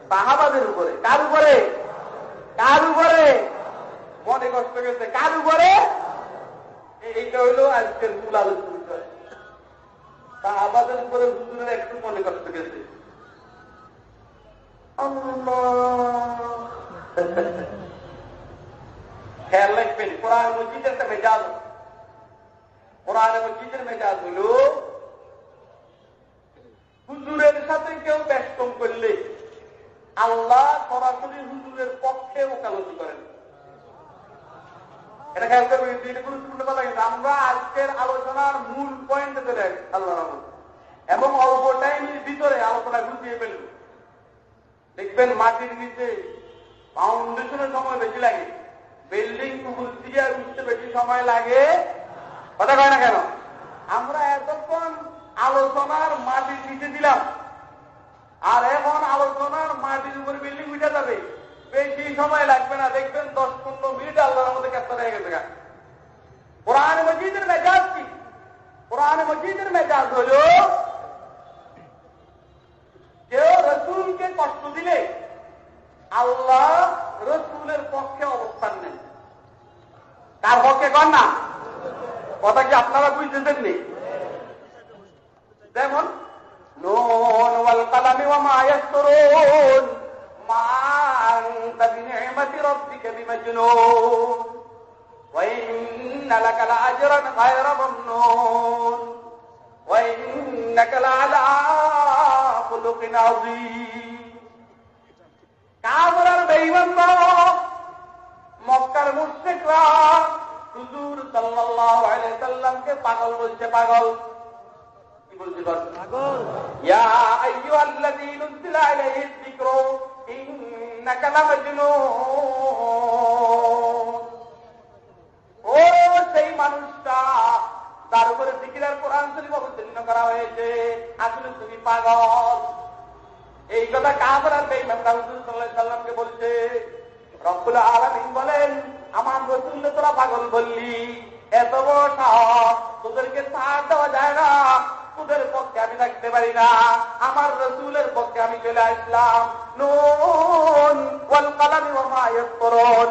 সাহাবাদের উপরে। কার উপরে? কার উপরে? মনে কষ্ট গেছে। কার উপরে? এইটা হইল আজকের মূল আলোচনা বিষয়। উপরে হুজুরের একটু মনে কষ্ট গেছে। খেয়াল রাখবেন কোরআন মসজিদের একটা মেজাজ কোরআন মসজিদের মেজাজ হল, হুজুরের সাথে কেউ ব্যস্তম করলে আল্লাহ সরাসরি হুজুরের পক্ষে ওকালতি করেন। এটা খেয়াল করবে এটা গুরুত্বপূর্ণ কথা কিন্তু আমরা আজকের আলোচনার মূল পয়েন্টে চলে আল্লাহ এবং অল্প টাইমের ভিতরে আলোচনা গুছিয়ে ফেলব। দেখবেন মাটির নিচে ফাউন্ডেশনের সময় বেশি লাগে। বিল্ডিং দিয়ে উঠতে বেশি সময় লাগে। কথা কয় না কেন? আমরা এতক্ষণ আলোচনার মাটির নিচে দিলাম। আর এখন আলোচনার মাটির উপরে বিল্ডিং উঠে যাবে। বেশি সময় লাগবে না। দেখবেন দশ পনেরো মিনিট আল্লাহর মধ্যে ক্যাপ্টার হয়ে গেছে কোরআন মজিদের মেজাজ কি? কোরআন মজিদের মেজাজ হল, কেউ রসুলকে কষ্ট দিলে আল্লাহ রসুলের পক্ষে অবস্থান নেন। তার পক্ষে কর না? কথা কি আপনারা বুঝতেছেন নি? যেমন, নুন ওয়াল কালামি ওয়া মা ইয়াসরুন মা আনতা বিনি'মাতি রাব্বিকা বিমাজনুন, ওয়া ইন্না লাকা লাআজরান গায়রা মামনুন, ওয়া ইন্নাকা লাআলা খুলুকিন আযীম। কাফের বেঈমান মক্কার মুশরিকরা হুজুর সাল্লাল্লাহু আলাইহি সাল্লামকে পাগল বলছে পাগল কি বলছে পাগল ইয়া আইয়ুহাল্লাযী নুজিলা আলাইহি যিকরু ইন্নাকা লামাজনুন ও সেই মানুষটা তার উপরে জিকিরের কোরআন শরীফ অবতীর্ণ করা হয়েছে আসলে তুমি পাগল এই কথা কাহার আর সাল্লামকে বলছে। রব্বুল আলামিন বলেন, আমার রসুল তোরা পাগল বললি, এত বড় তোদেরকে সাহায্য দেওয়া যায় না। তোদের পক্ষে আমি থাকতে পারি না। আমার রসুলের পক্ষে আমি চলে আসলাম। নুন ওয়াল কালামি ওয়া মা ইয়াসরুন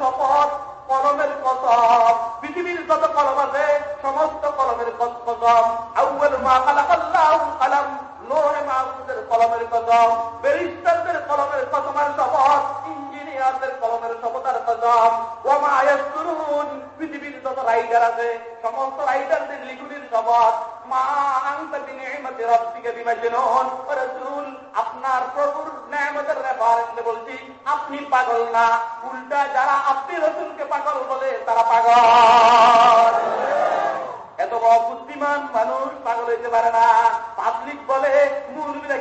শপথ কলমের কসম পৃথিবীর যত কলম আছে, সমস্ত কলমের কসম আউ্বাল লোহে মাহমুদের কলমের কসম বেরিস্টারদের কলমের কসমের শপথ ইঞ্জিনিয়ারদের কলমের শপথের কসম ওয়ামা ইয়াসরুন পৃথিবীর যত রাইডার আছে, সমস্ত রাইডারদের লিখুনির শপথ। আপনার প্রভুর নেয়ামতের রেফারেন্সে বলছি, আপনি পাগল না। উল্টা যারা আপনি রসুলকে পাগল বলে, তারা পাগল। এত বুদ্ধিমান মানুষ পাগল হইতে পারে না। পাবলিক বলে মুরবিরা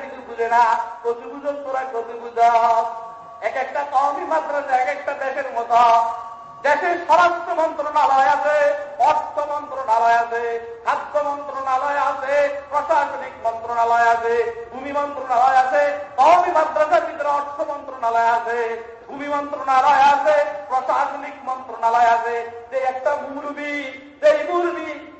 না। কত বুঝো তোরা কত বুঝ এক একটা কমই মাদ্রাসা, এক একটা দেশের মতো। দেশের স্বরাষ্ট্র মন্ত্রণালয় আছে, অর্থ মন্ত্রণালয় আছে, খাদ্য মন্ত্রণালয় আছে, প্রশাসনিক মন্ত্রণালয় আছে, ভূমি মন্ত্রণালয় আছে কমই মাদ্রাসার ভিতরে অর্থ মন্ত্রণালয় আছে, ভূমি মন্ত্রণালয় আছে, প্রশাসনিক মন্ত্রণালয় আছে। যে একটা মুরবি সেই মুরবি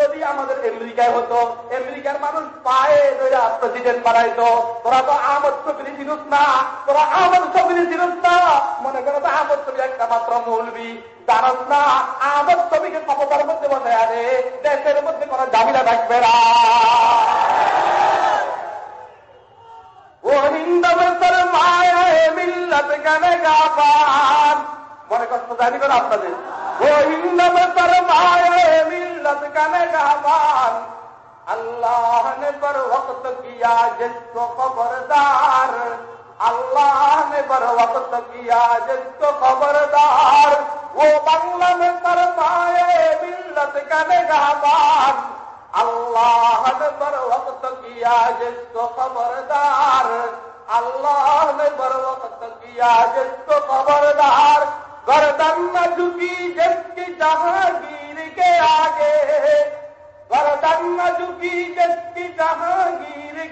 যদি আমাদের আমেরিকায় হতো, আমেরিকার মানুষ পায়ে ধরে প্রেসিডেন্ট বানাইতো, তোরা তো আমদ ছবি চিনুস না, তোরা আমদ ছবি চিনুস না। মনে করো তো আমদ ছবি একটা মাত্র মৌলবী জানাস না? আমদ ছবিকে ক্ষমতার মধ্যে বসে আরে, দেশের মধ্যে কোনো জামিলা থাকবে না। ও হিন্দবের মায় মিল্লাত গানে গাবান মনে কষ্ট জানি করে আপনাদের? وہ علم فرمائے ملت کا مہمان اللہ نے بر وقت کیا جس کو خبردار اللہ نے بر وقت کیا جس کو خبردار وہ بنگلہ فرمائے ملت کا نگہبان اللہ نے بر وقت کیا جس کو خبردار اللہ نے بر وقت کیا جس کو خبردار وردن جھکی جس کی جہاں کے آگے وردن جھکی جس کی جہاں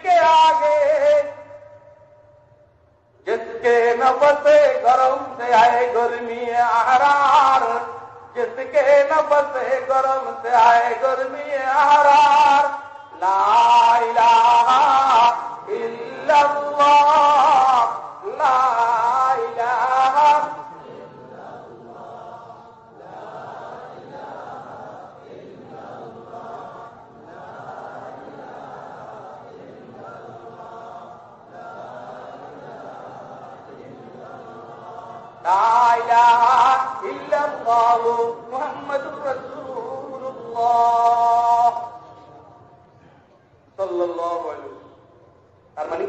کے آگے جس کے نفس گرم سے آئے گرمی آرار جس کے نفس گرم سے آئے گرمی آرار لا الہ الا اللہ، لا الہ তার মানে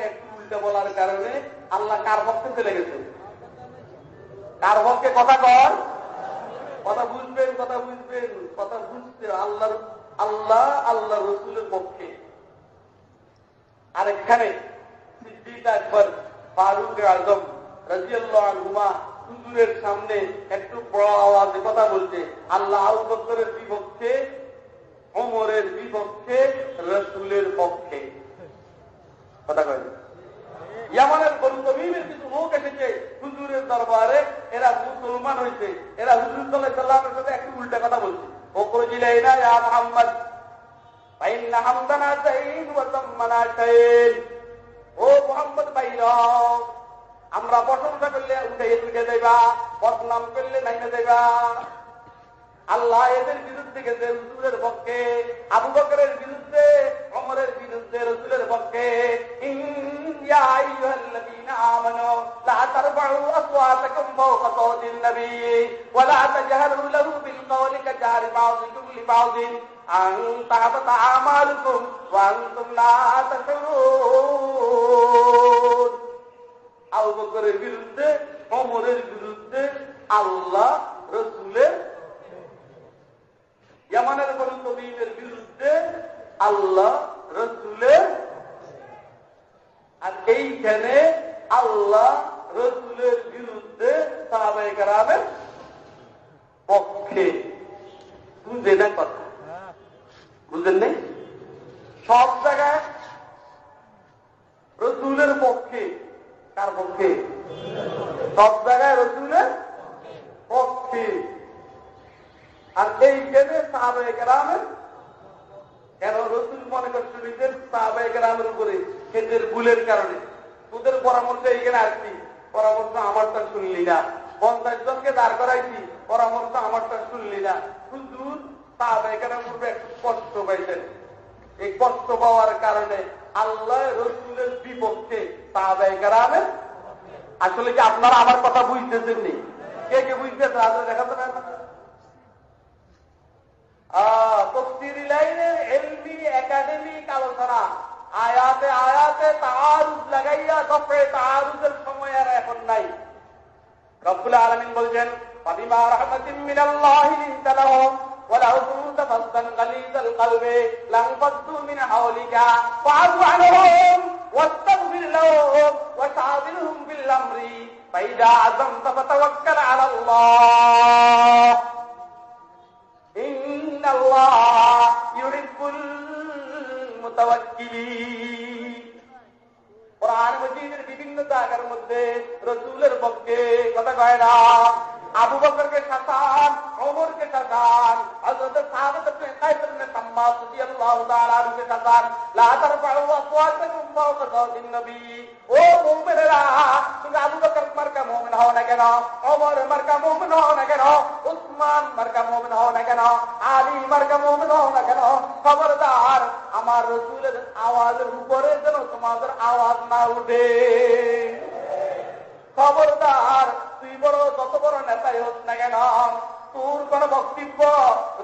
একটু উল্টা বলার কারণে আল্লাহ কার পক্ষে চলে গেছে কার পক্ষে কথা কর কথা বুঝবেন কথা বুঝবেন কথা বুঝতে আল্লাহর আল্লাহ আল্লাহ রসুলের পক্ষে আর এখানে সিদ্দিক আকবর ফারুক আজম রাজিয়াল্লাহ আনহুমা হুজুরের সামনে একটু বড় আওয়াজে কথা বলছে আল্লাহ আউবকরের বিপক্ষে অমরের বিপক্ষে রসুলের পক্ষে কথা কয় ইয়ামানের বলু তমিমের কিছু লোক এসেছে হুজুরের দরবারে এরা মুসলমান হয়েছে এরা হুজুর সাল্লাহ সাল্লামের সাথে একটু উল্টা কথা বলছে ও করেছিল না ইয়া মোহাম্মদ فإن حمدنا شيء وسمنا شيء ও মোহাম্মদ ভাইর আমরা প্রশংসা করলে উঠে উঠে দেবা বদনাম করলে নাইনে দেবা আল্লাহ এদের বিরুদ্ধে গেছে রসুলের পক্ষে আবু বকরের বিরুদ্ধে অমরের বিরুদ্ধে রসুলের পক্ষে آمنوا لا ترفعوا أصواتكم فوق صوت النبي ولا تجهروا له بالقول كجهر بعضكم لبعض أن تحبط أعمالكم وأنتم لا تشعرون বকরের বিরুদ্ধে অমরের বিরুদ্ধে আল্লাহ, রসুলের ইয়ামানের কোন তবিবের বিরুদ্ধে আল্লাহ, রসুলের আর এইখানে আল্লাহ, রসুলের বিরুদ্ধে সাহাবাই কারামের পক্ষে। বুঝলে না কথা? বুঝলেন নেই? সব জায়গায় রসুলের পক্ষে। কার পক্ষে? সব জায়গায় রসুলের পক্ষে। আর এই এইখানে সাহাবাই কারামের কেন রসুল মনে করছে নিজের সাহাবাই কারামের উপরে ক্ষেতের ভুলের কারণে? তোদের পরামর্শ এইখানে আসছি। পরামর্শ আমারটা শুনলি না। পঞ্চাশ জনকে দাঁড় করাইছি। পরামর্শ আমারটা শুনলি না। হুজুর সাহাবাই কারামের উপরে একটু কষ্ট পাইছেন। এই কষ্ট পাওয়ার কারণে আল্লাহ রসুলের বিপক্ষে তাহলে আসলে কি আপনারা আমার কথা বুঝতেছেন নি কে কে বুঝতেছেন? আসলে দেখাতে পারেন আয়াতে আয়াতে তারুজ লাগাইয়া সফে সময় আর এখন নাই। রব্বুল আলমিন বলছেন كنت فظا غليظ القلب لانفضوا من حولك. فاعف عنهم واستغفر لهم وشاورهم بالامر فإذا عزمت فتوكل على الله. إن الله يحب المتوكلين. কোরআন মজিদের বিভিন্ন জায়গার মধ্যে রসুলের পক্ষে কথা কয় না আবু বকরকে শাসান ওমরকে শাসান হযরত সাহাবাত ইবনে কাইস ইবনে সাম্মাস রাদিয়াল্লাহু তাআলা আনহুকে শাসান লা তারফাউ আসওয়াতাকুম ফাওকা সাওতিন নবী ও মুমিনেরা তুমি আবু বকর মার্কা মুমিন হও না কেন ওমর মার্কা মুমিন হও না কেন উসমান মার্কা মুমিন হও না কেন আলী মার্কা আমার রসুলের আওয়াজের উপরে যেন তোমাদের আওয়াজ না উঠে। খবরদার, তুই বড় যত বড় নেতাই হোক না কেন, তোর কোন বক্তব্য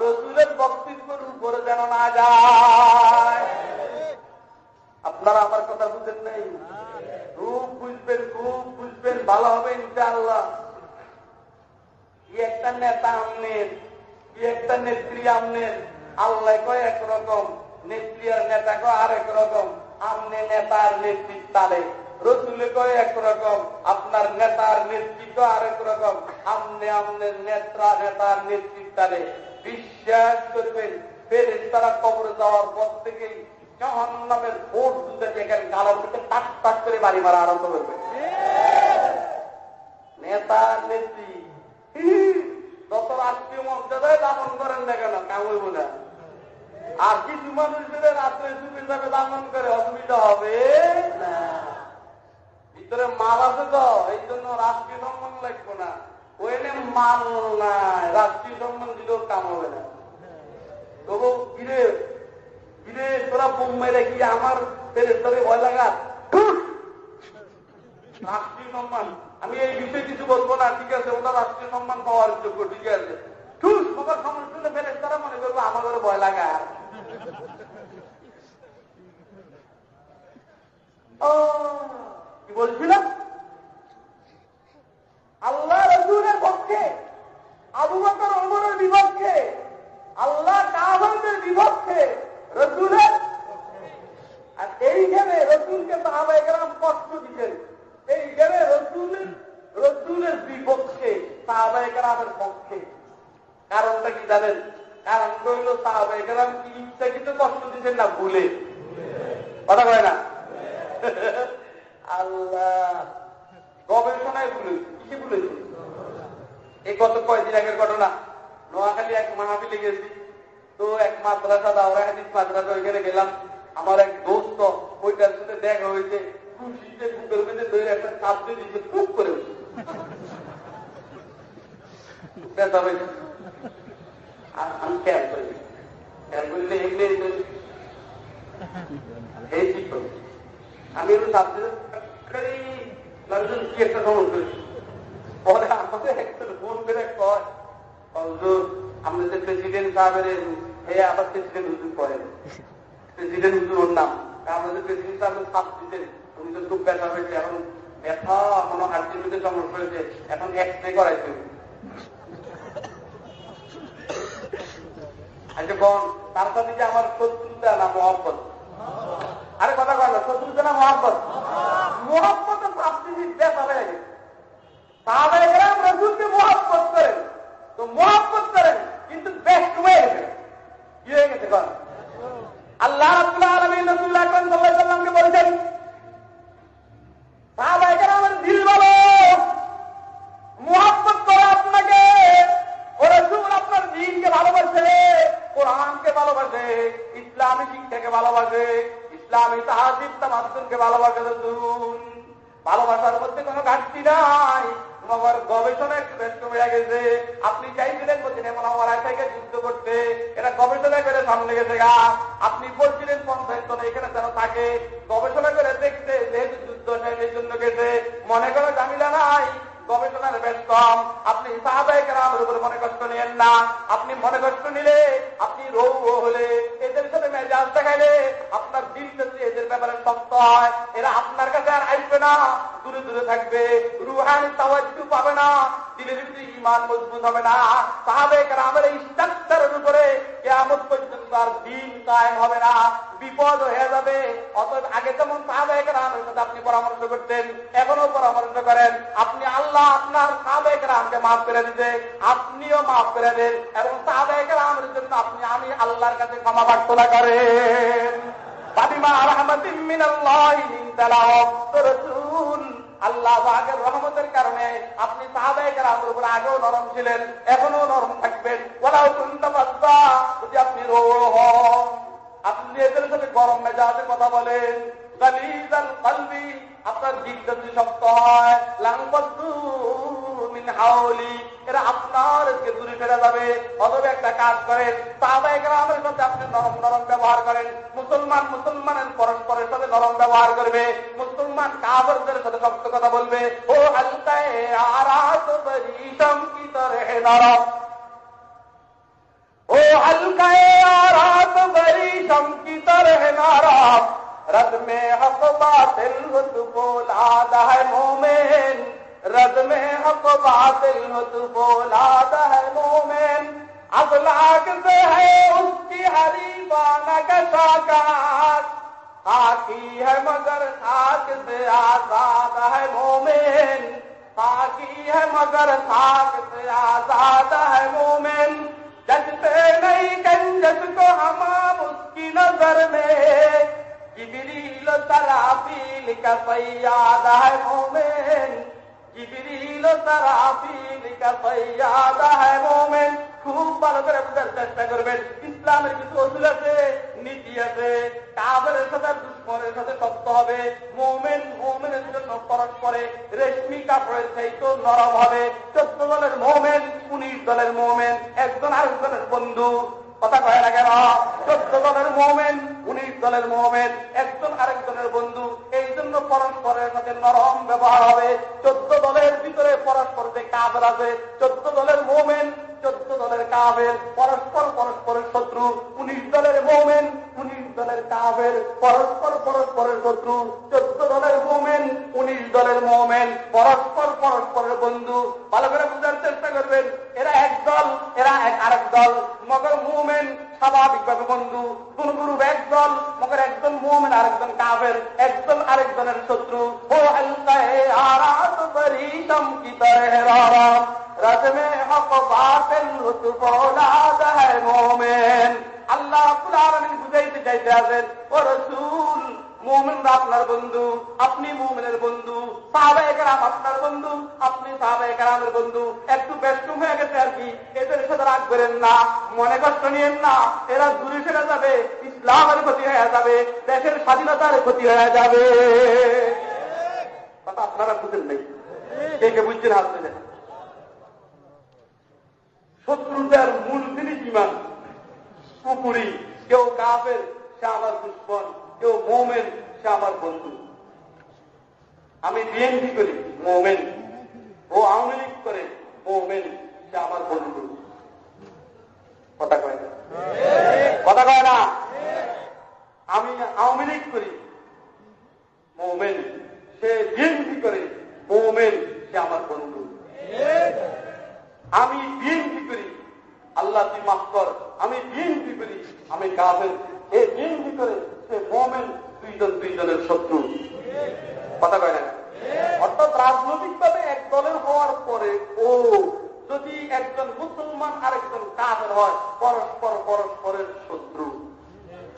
রসুলের বক্তব্যের উপরে যেন না যায়। আপনারা আমার কথা বুঝেন নাই? খুব বুঝবেন খুব বুঝবেন, ভালো হবে ইনশাআল্লাহ। কি একটা নেতা আমনের কি একটা নেত্রী আমনের, আল্লাহ কয় একরকম। নেত্রী আর নেতা কয় আরেক রকম আমনে নেতার নেতৃত্বালে রসুলে কয় একরকম আপনার নেতার নেতৃত্ব আরেক রকম আমনে আমনের নেত্রা নেতৃত্বালে বিশ্বাস করবেন ফের তারা কবর যাওয়ার পর ভোট যেখানে গালার মধ্যে টাক টাক করে বাড়ি মারা আরম্ভ করবে। নেতা নেত্রী যত রাষ্ট্রীয় মর্যাদায় দামন করেন না কেন কামড় না। আর কিছু মানুষ যদি রাত্রে চুপির যাবে দামন করে, অসুবিধা হবে ভিতরে মাল আছে তো, এই জন্য রাষ্ট্রীয় সম্মান লাগবে না। ওইলে মাল নাই, রাষ্ট্রীয় সম্মান দিলেও কাম হবে না। তবু কিরে কিরে তোরা বোম্বাই রাখি আমার পেরে তোরে ভয় লাগা রাষ্ট্রীয় সম্মান। আমি এই বিষয়ে কিছু বলব না, ঠিক আছে? ওটা রাষ্ট্রীয় সম্মান পাওয়ার যোগ্য, ঠিক আছে? ঠুস তোমার সময় শুনে ফেলে তারা মনে করব আমাদের ভয় লাগা কি বলছিলাম? আল্লাহ রসুলের পক্ষে, আবু বকর ওমরের বিপক্ষে, আল্লাহ কাহবের বিপক্ষে রসুলের আর এইখানে রসুলকে সাহাবাহাম কষ্ট দিচ্ছেন এইখানে রসুলের রসুলের বিপক্ষে সাহাবাহামের পক্ষে। কারণটা কি জানেন? কারণ কইল সাহাবাহাম কি ইচ্ছাকৃত কষ্ট দিচ্ছেন না, ভুলে। কথা কয় না? আল্লাহ। গবেষণায় ভুলেছি কিসে ভুলেছি এই গত কয়েকদিন আগের ঘটনা। নোয়াখালী এক মাহাবিলে গেছি। তো এক মাদ্রাসা দাওরা হাদিস মাদ্রাসা ওইখানে গেলাম। আমার এক দোস্ত, ওইটার সাথে দেখা হয়েছে। খুশিতে বুকের মধ্যে তৈরি একটা চাপ দিয়ে দিয়েছে খুব করে আর আমি খেয়াল করি খেয়াল করলে এগুলো এই ঠিক আমি একটু চাপ কি একটা সমস্যা করেছি পরে আমাদের একটা ফোন করে কয় আমাদের যে প্রেসিডেন্ট সাহেবের হে আবার প্রেসিডেন্ট হুজুর করেন প্রেসিডেন্ট হুজুর ওর নাম আমাদের প্রেসিডেন্ট সাহেব সাপ দিতেন উনি তো খুব ব্যথা হয়েছে এখন ব্যথা এখনও হার্টের মধ্যে সমস্যা হয়েছে এখন এক্স রে করাইছে তার সাথে যে আমার শত্রুতা না মহব্বত? আরে কথা শত্রুতা না মহব্বত? রসুলকে মহাব্বত করেন তো মহাব্বত করেন কিন্তু গেছে। কি হয়ে গেছে আল্লাহ আলমী সাল্লামকে বলছেন দিল মহাব্বত আপনাকে, ও রসুল আপনার দিনকে ভালোবাসে, কোরআনকে ভালোবাসে, ইসলামী শিক্ষাকে ভালোবাসে, ইসলামী তাহাজিব তামাদ্দুনকে ভালোবাসে রসুল ভালোবাসার মধ্যে কোনো ঘাটতি নাই। তোমার গবেষণা একটু ব্যস্ত হয়ে গেছে। আপনি চাইছিলেন বলছেন এমন আমার থেকে যুদ্ধ করতে। এটা গবেষণা করে সামনে গেছে গা। আপনি বলছিলেন পঞ্চায়েত এখানে যেন থাকে। গবেষণা করে দেখতে যেহেতু যুদ্ধ নেই, এই জন্য গেছে। মনে করো জামিলা নাই। গবেষণার বেশ কম। আপনি রামের উপরে মনে কষ্ট নিয়েন না। আপনি মনে কষ্ট নিলে আপনি রৌ হলে এদের সাথে মেজাজ দেখাইলে আপনার যদি এদের ব্যাপারে শক্ত হয়, এরা আপনার কাছে আর আসবে না। দূরে দূরে থাকবে। রুহানি তাওয়াজ্জু পাবে না। দিলের ভিতরে ইমান মজবুত হবে না। সাহাবেক রামের এই স্ট্রাকচারের উপরে কেমন পর্যন্ত আর দিন কায়েম হবে না। বিপদ হয়ে যাবে। অতএব আগে যেমন সাহাবেক রামের সাথে আপনি পরামর্শ করতেন এখনও পরামর্শ করেন আপনি আল্লাহ আপনার সাহাবেক রামকে মাফ করে দিতে, আপনিও মাফ করে দেন। এবং সাহাবেক রামের জন্য আপনি, আমি আল্লাহর কাছে ক্ষমা প্রার্থনা করেন। রহমতের কারণে আপনি আমার আগেও নরম ছিলেন এখনও নরম থাকবেন। ওরাও শুনতে পারতা যদি আপনি রো আপনি এদের সাথে গরম মেজাজে কথা বলেন। আপনার দিক যদি শক্ত হয় লাংবদ্ধ মিন হাওলি এরা আপনার দূরে ফেরা যাবে অথবা একটা কাজ করেন সাহাবাই গ্রামের সাথে আপনি নরম নরম ব্যবহার করেন মুসলমান মুসলমানের পরস্পরের সাথে নরম ব্যবহার করবে মুসলমান কাবরদের সাথে শক্ত কথা বলবে ও হালকায় আরাত বরিশম কি তরে নরম ও হালকায় আরাত বরিশম কি তরে নরম रद में हक बातिल तू बोलाद है मोमेन رد میں حق و باطل ہو تو بولاد ہے مومن سے ہے اس کی ہری بانہ کا شاکات خاکی ہے مگر خاک سے آزاد ہے مومن۔ خاکی ہے مگر خاک سے آزاد ہے مومن۔ ججتے نہیں کنجس کو ہمام اس کی نظر میں۔ کبریل ترافیل کا سیاد ہے مومن۔ ইবরিল তারা আফিলিকা সাইয়াদা হে মুমিন, খুব ভালো করে বোঝার চেষ্টা করবেন। ইসলামের কিছু অসুল আছে, নীতি আছে কাবের সাথে দুশ্মনের সাথে শক্ত হবে, মোমেন মোমেনের জন্য পরস্পরে রেশমি কাপড়ের চাইতো নরম হবে। চোদ্দ দলের মোমেন, উনিশ দলের মোমেন, একজন আরেকজনের বন্ধু। কথা কয় না কেন? চোদ্দ দলের মোমেন, উনিশ দলের মোমেন, একজন আরেকজনের বন্ধু, এই জন্য পরস্পরের সাথে নরম ব্যবহার হবে। চোদ্দ দলের ভিতরে পরস্পর যে কাজ আছে, চোদ্দ দলের মোমেন চোদ্দ দলের কাবের পরস্পর পরস্পরের শত্রু, উনিশ দলের মোমেন, উনিশ দলের কাবের পরস্পর পরস্পরের শত্রু, চোদ্দ দলের মোমেন, উনিশ দলের মোমেন, পরস্পর পরস্পরের বন্ধু। ভালো করে বোঝার চেষ্টা করবেন, এরা এক দল, এরা এক আরেক দল। মগর মোমেন স্বাভাবিকভাবে বন্ধু কোন গুরু এক দল, মগর একজন মোমেন, আরেকজন কাবের একজন আরেকজনের শত্রু। ও হালকায় আরাত বরি में हक बातिल तू बोलाद है मोमेन আল্লাহ রাব্বুল আলামিন বুঝাইতে চাইতে আছেন ও রাসূল মুমিনরা আপনার বন্ধু আপনি মুমিনের বন্ধু সাহাবায়ে কেরাম আপনার বন্ধু আপনি সাহাবায়ে কেরামের বন্ধু একটু ব্যস্ত হয়ে গেছে আর কি এদের সাথে রাগ করেন না মনে কষ্ট নিয়েন না এরা দূরে সেরে যাবে ইসলামের ক্ষতি হয়ে যাবে দেশের স্বাধীনতার ক্ষতি হয়ে যাবে কথা আপনারা বুঝেন নাই কে কে বুঝছেন হাত দিলেন শত্রুতার মূল জিনিস ইমান পুকুরি কেউ কাফের, সে আমার দুশ্মন। কেউ মোমেন, সে আমার বন্ধু। আমি বিএনপি করি, মোমেন। ও আওয়ামী লীগ করে, মোমেন, সে আমার বন্ধু। কথা কয় না? কথা কয় না? আমি আওয়ামী লীগ করি, মোমেন। সে বিএনপি করে, মোমেন, সে আমার বন্ধু। আমি বিএনপি করি আল্লাহ তুই মাফ কর, আমি বিএনপি করি আমি কাফের। এ বিএনপি করে সে মোমেন দুইজন দুইজনের শত্রু। কথা কয় না? অর্থাৎ রাজনৈতিকভাবে এক দলের হওয়ার পরে ও যদি একজন মুসলমান আরেকজন কাফের হয়, পরস্পর পরস্পরের শত্রু।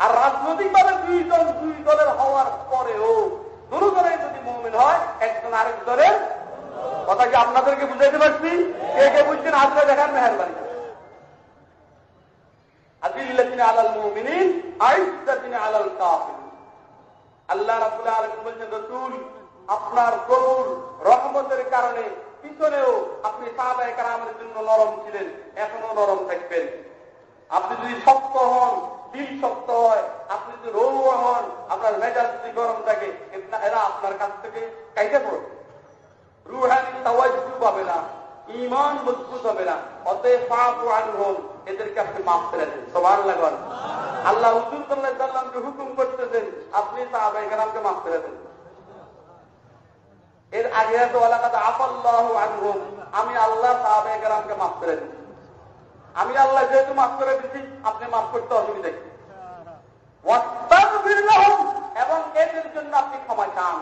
আর রাজনৈতিকভাবে দুইজন দুই দলের হওয়ার পরেও দুটো যদি মোমেন হয়, একজন আরেক দলের কথা কি আপনাদেরকে বুঝাইতে পারছি? কে কে বুঝছেন? আসলে দেখার মেহরবানি। আপনি নরম ছিলেন, এখনও নরম আপনি যদি শক্ত হন, দিল শক্ত হয়, আপনি যদি রৌয়া হন, আপনার মেজাজ যদি গরম থাকে এরা আপনার কাছ থেকে কাইতে পড়বে। পাবে না মজবুত হবে না এদেরকে আপনি করে দেন আল্লাহ হুজুর হুকুম করতেছেন, আপনি করে দেন। এর আগে তো আমি আল্লাহ করে আমি আল্লাহ যেহেতু মাফ করে দিচ্ছি আপনি মাফ করতে অসুবিধা কি? এবং এদের জন্য আপনি ক্ষমা চান।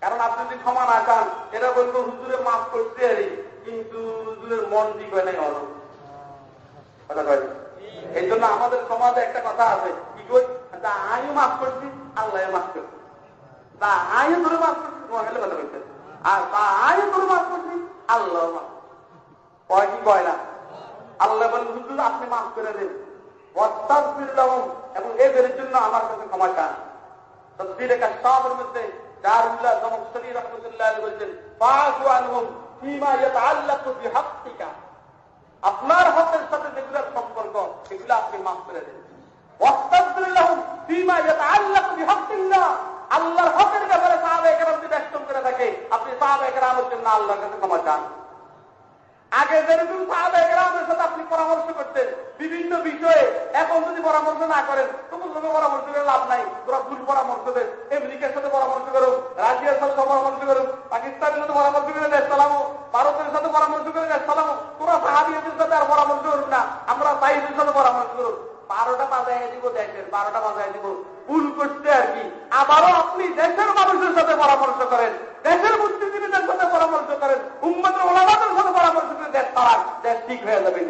কারণ আপনি যদি ক্ষমা না চান এরা বলব হুজুরে মাফ করতে পারি কিন্তু হুজুরের মন দিবে নাই অল এই জন্য আমাদের সমাজে একটা কথা আছে, কি কই? তা মাফ করছি, আল্লাহ মাফ করছি। তা ধরে মাফ করছি, তোমার আর তা ধরে মাফ করছি, আল্লাহ মাফ কয় কি কয় না? আল্লাহ বলেন, হুজুর, আপনি মাফ করে দেন। এবং এদের জন্য আমার কাছে ক্ষমা চান। তসবির কাজ সবের মধ্যে আল্লাহ আপনার হকের সাথে যেগুলোর সম্পর্ক, সেগুলো আপনি মাফ করে দেন। আল্লাহর হকের ব্যাপারে সাহাবে এখানে ব্যস্ত করে থাকে। আপনি সাহাবে একরামের জন্য আল্লাহর কাছে ক্ষমা চান। আগে যেরকম সাহাবে একরামের সাথে আপনি পরামর্শ করতেন, বিভিন্ন বিষয়ে এখন যদি পরামর্শ না করেন তখন তোকে পরামর্শ করে লাভ নাই। তোরা ভুল পরামর্শ দেন আমেরিকার সাথে পরামর্শ করো রাশিয়ার সাথে পরামর্শ করো পাকিস্তানের সাথে পরামর্শ করে দেশ চালামো ভারতের সাথে পরামর্শ করে দেশ চালামো তোরা সাহাবিয়াদের সাথে আর পরামর্শ করুন না। আমরা তাইদের সাথে পরামর্শ করুন। বারোটা বাজায় দিব দেশের বারোটা বাজায় দিব। ভুল করতে আর কি। আবারও আপনি দেশের মানুষের সাথে পরামর্শ করেন, দেশের বুদ্ধিজীবীদের সাথে পরামর্শ করেন উম্মতের ওলামাদের সাথে পরামর্শ করে দেশ তারান দেশ ঠিক হয়ে যাবে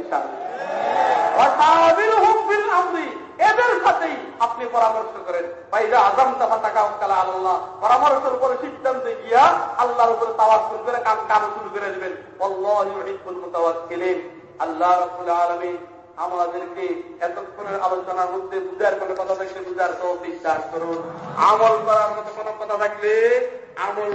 এদের সাথেই আপনি পরামর্শ করেন। বাইরে আজম দফা টাকা কালা আল্লাহ পরামর্শের উপরে সিদ্ধান্তে গিয়া আল্লাহর উপরে তাওয়াজ করে কাম কাম শুরু করে দেবেন আল্লাহ আলমী আমাদেরকে এতক্ষণের আলোচনার মধ্যে বুঝার কোনো কথা থাকলে বুঝার তো বিশ্বাস করুন। আমল করার মতো কোনো কথা থাকলে আমল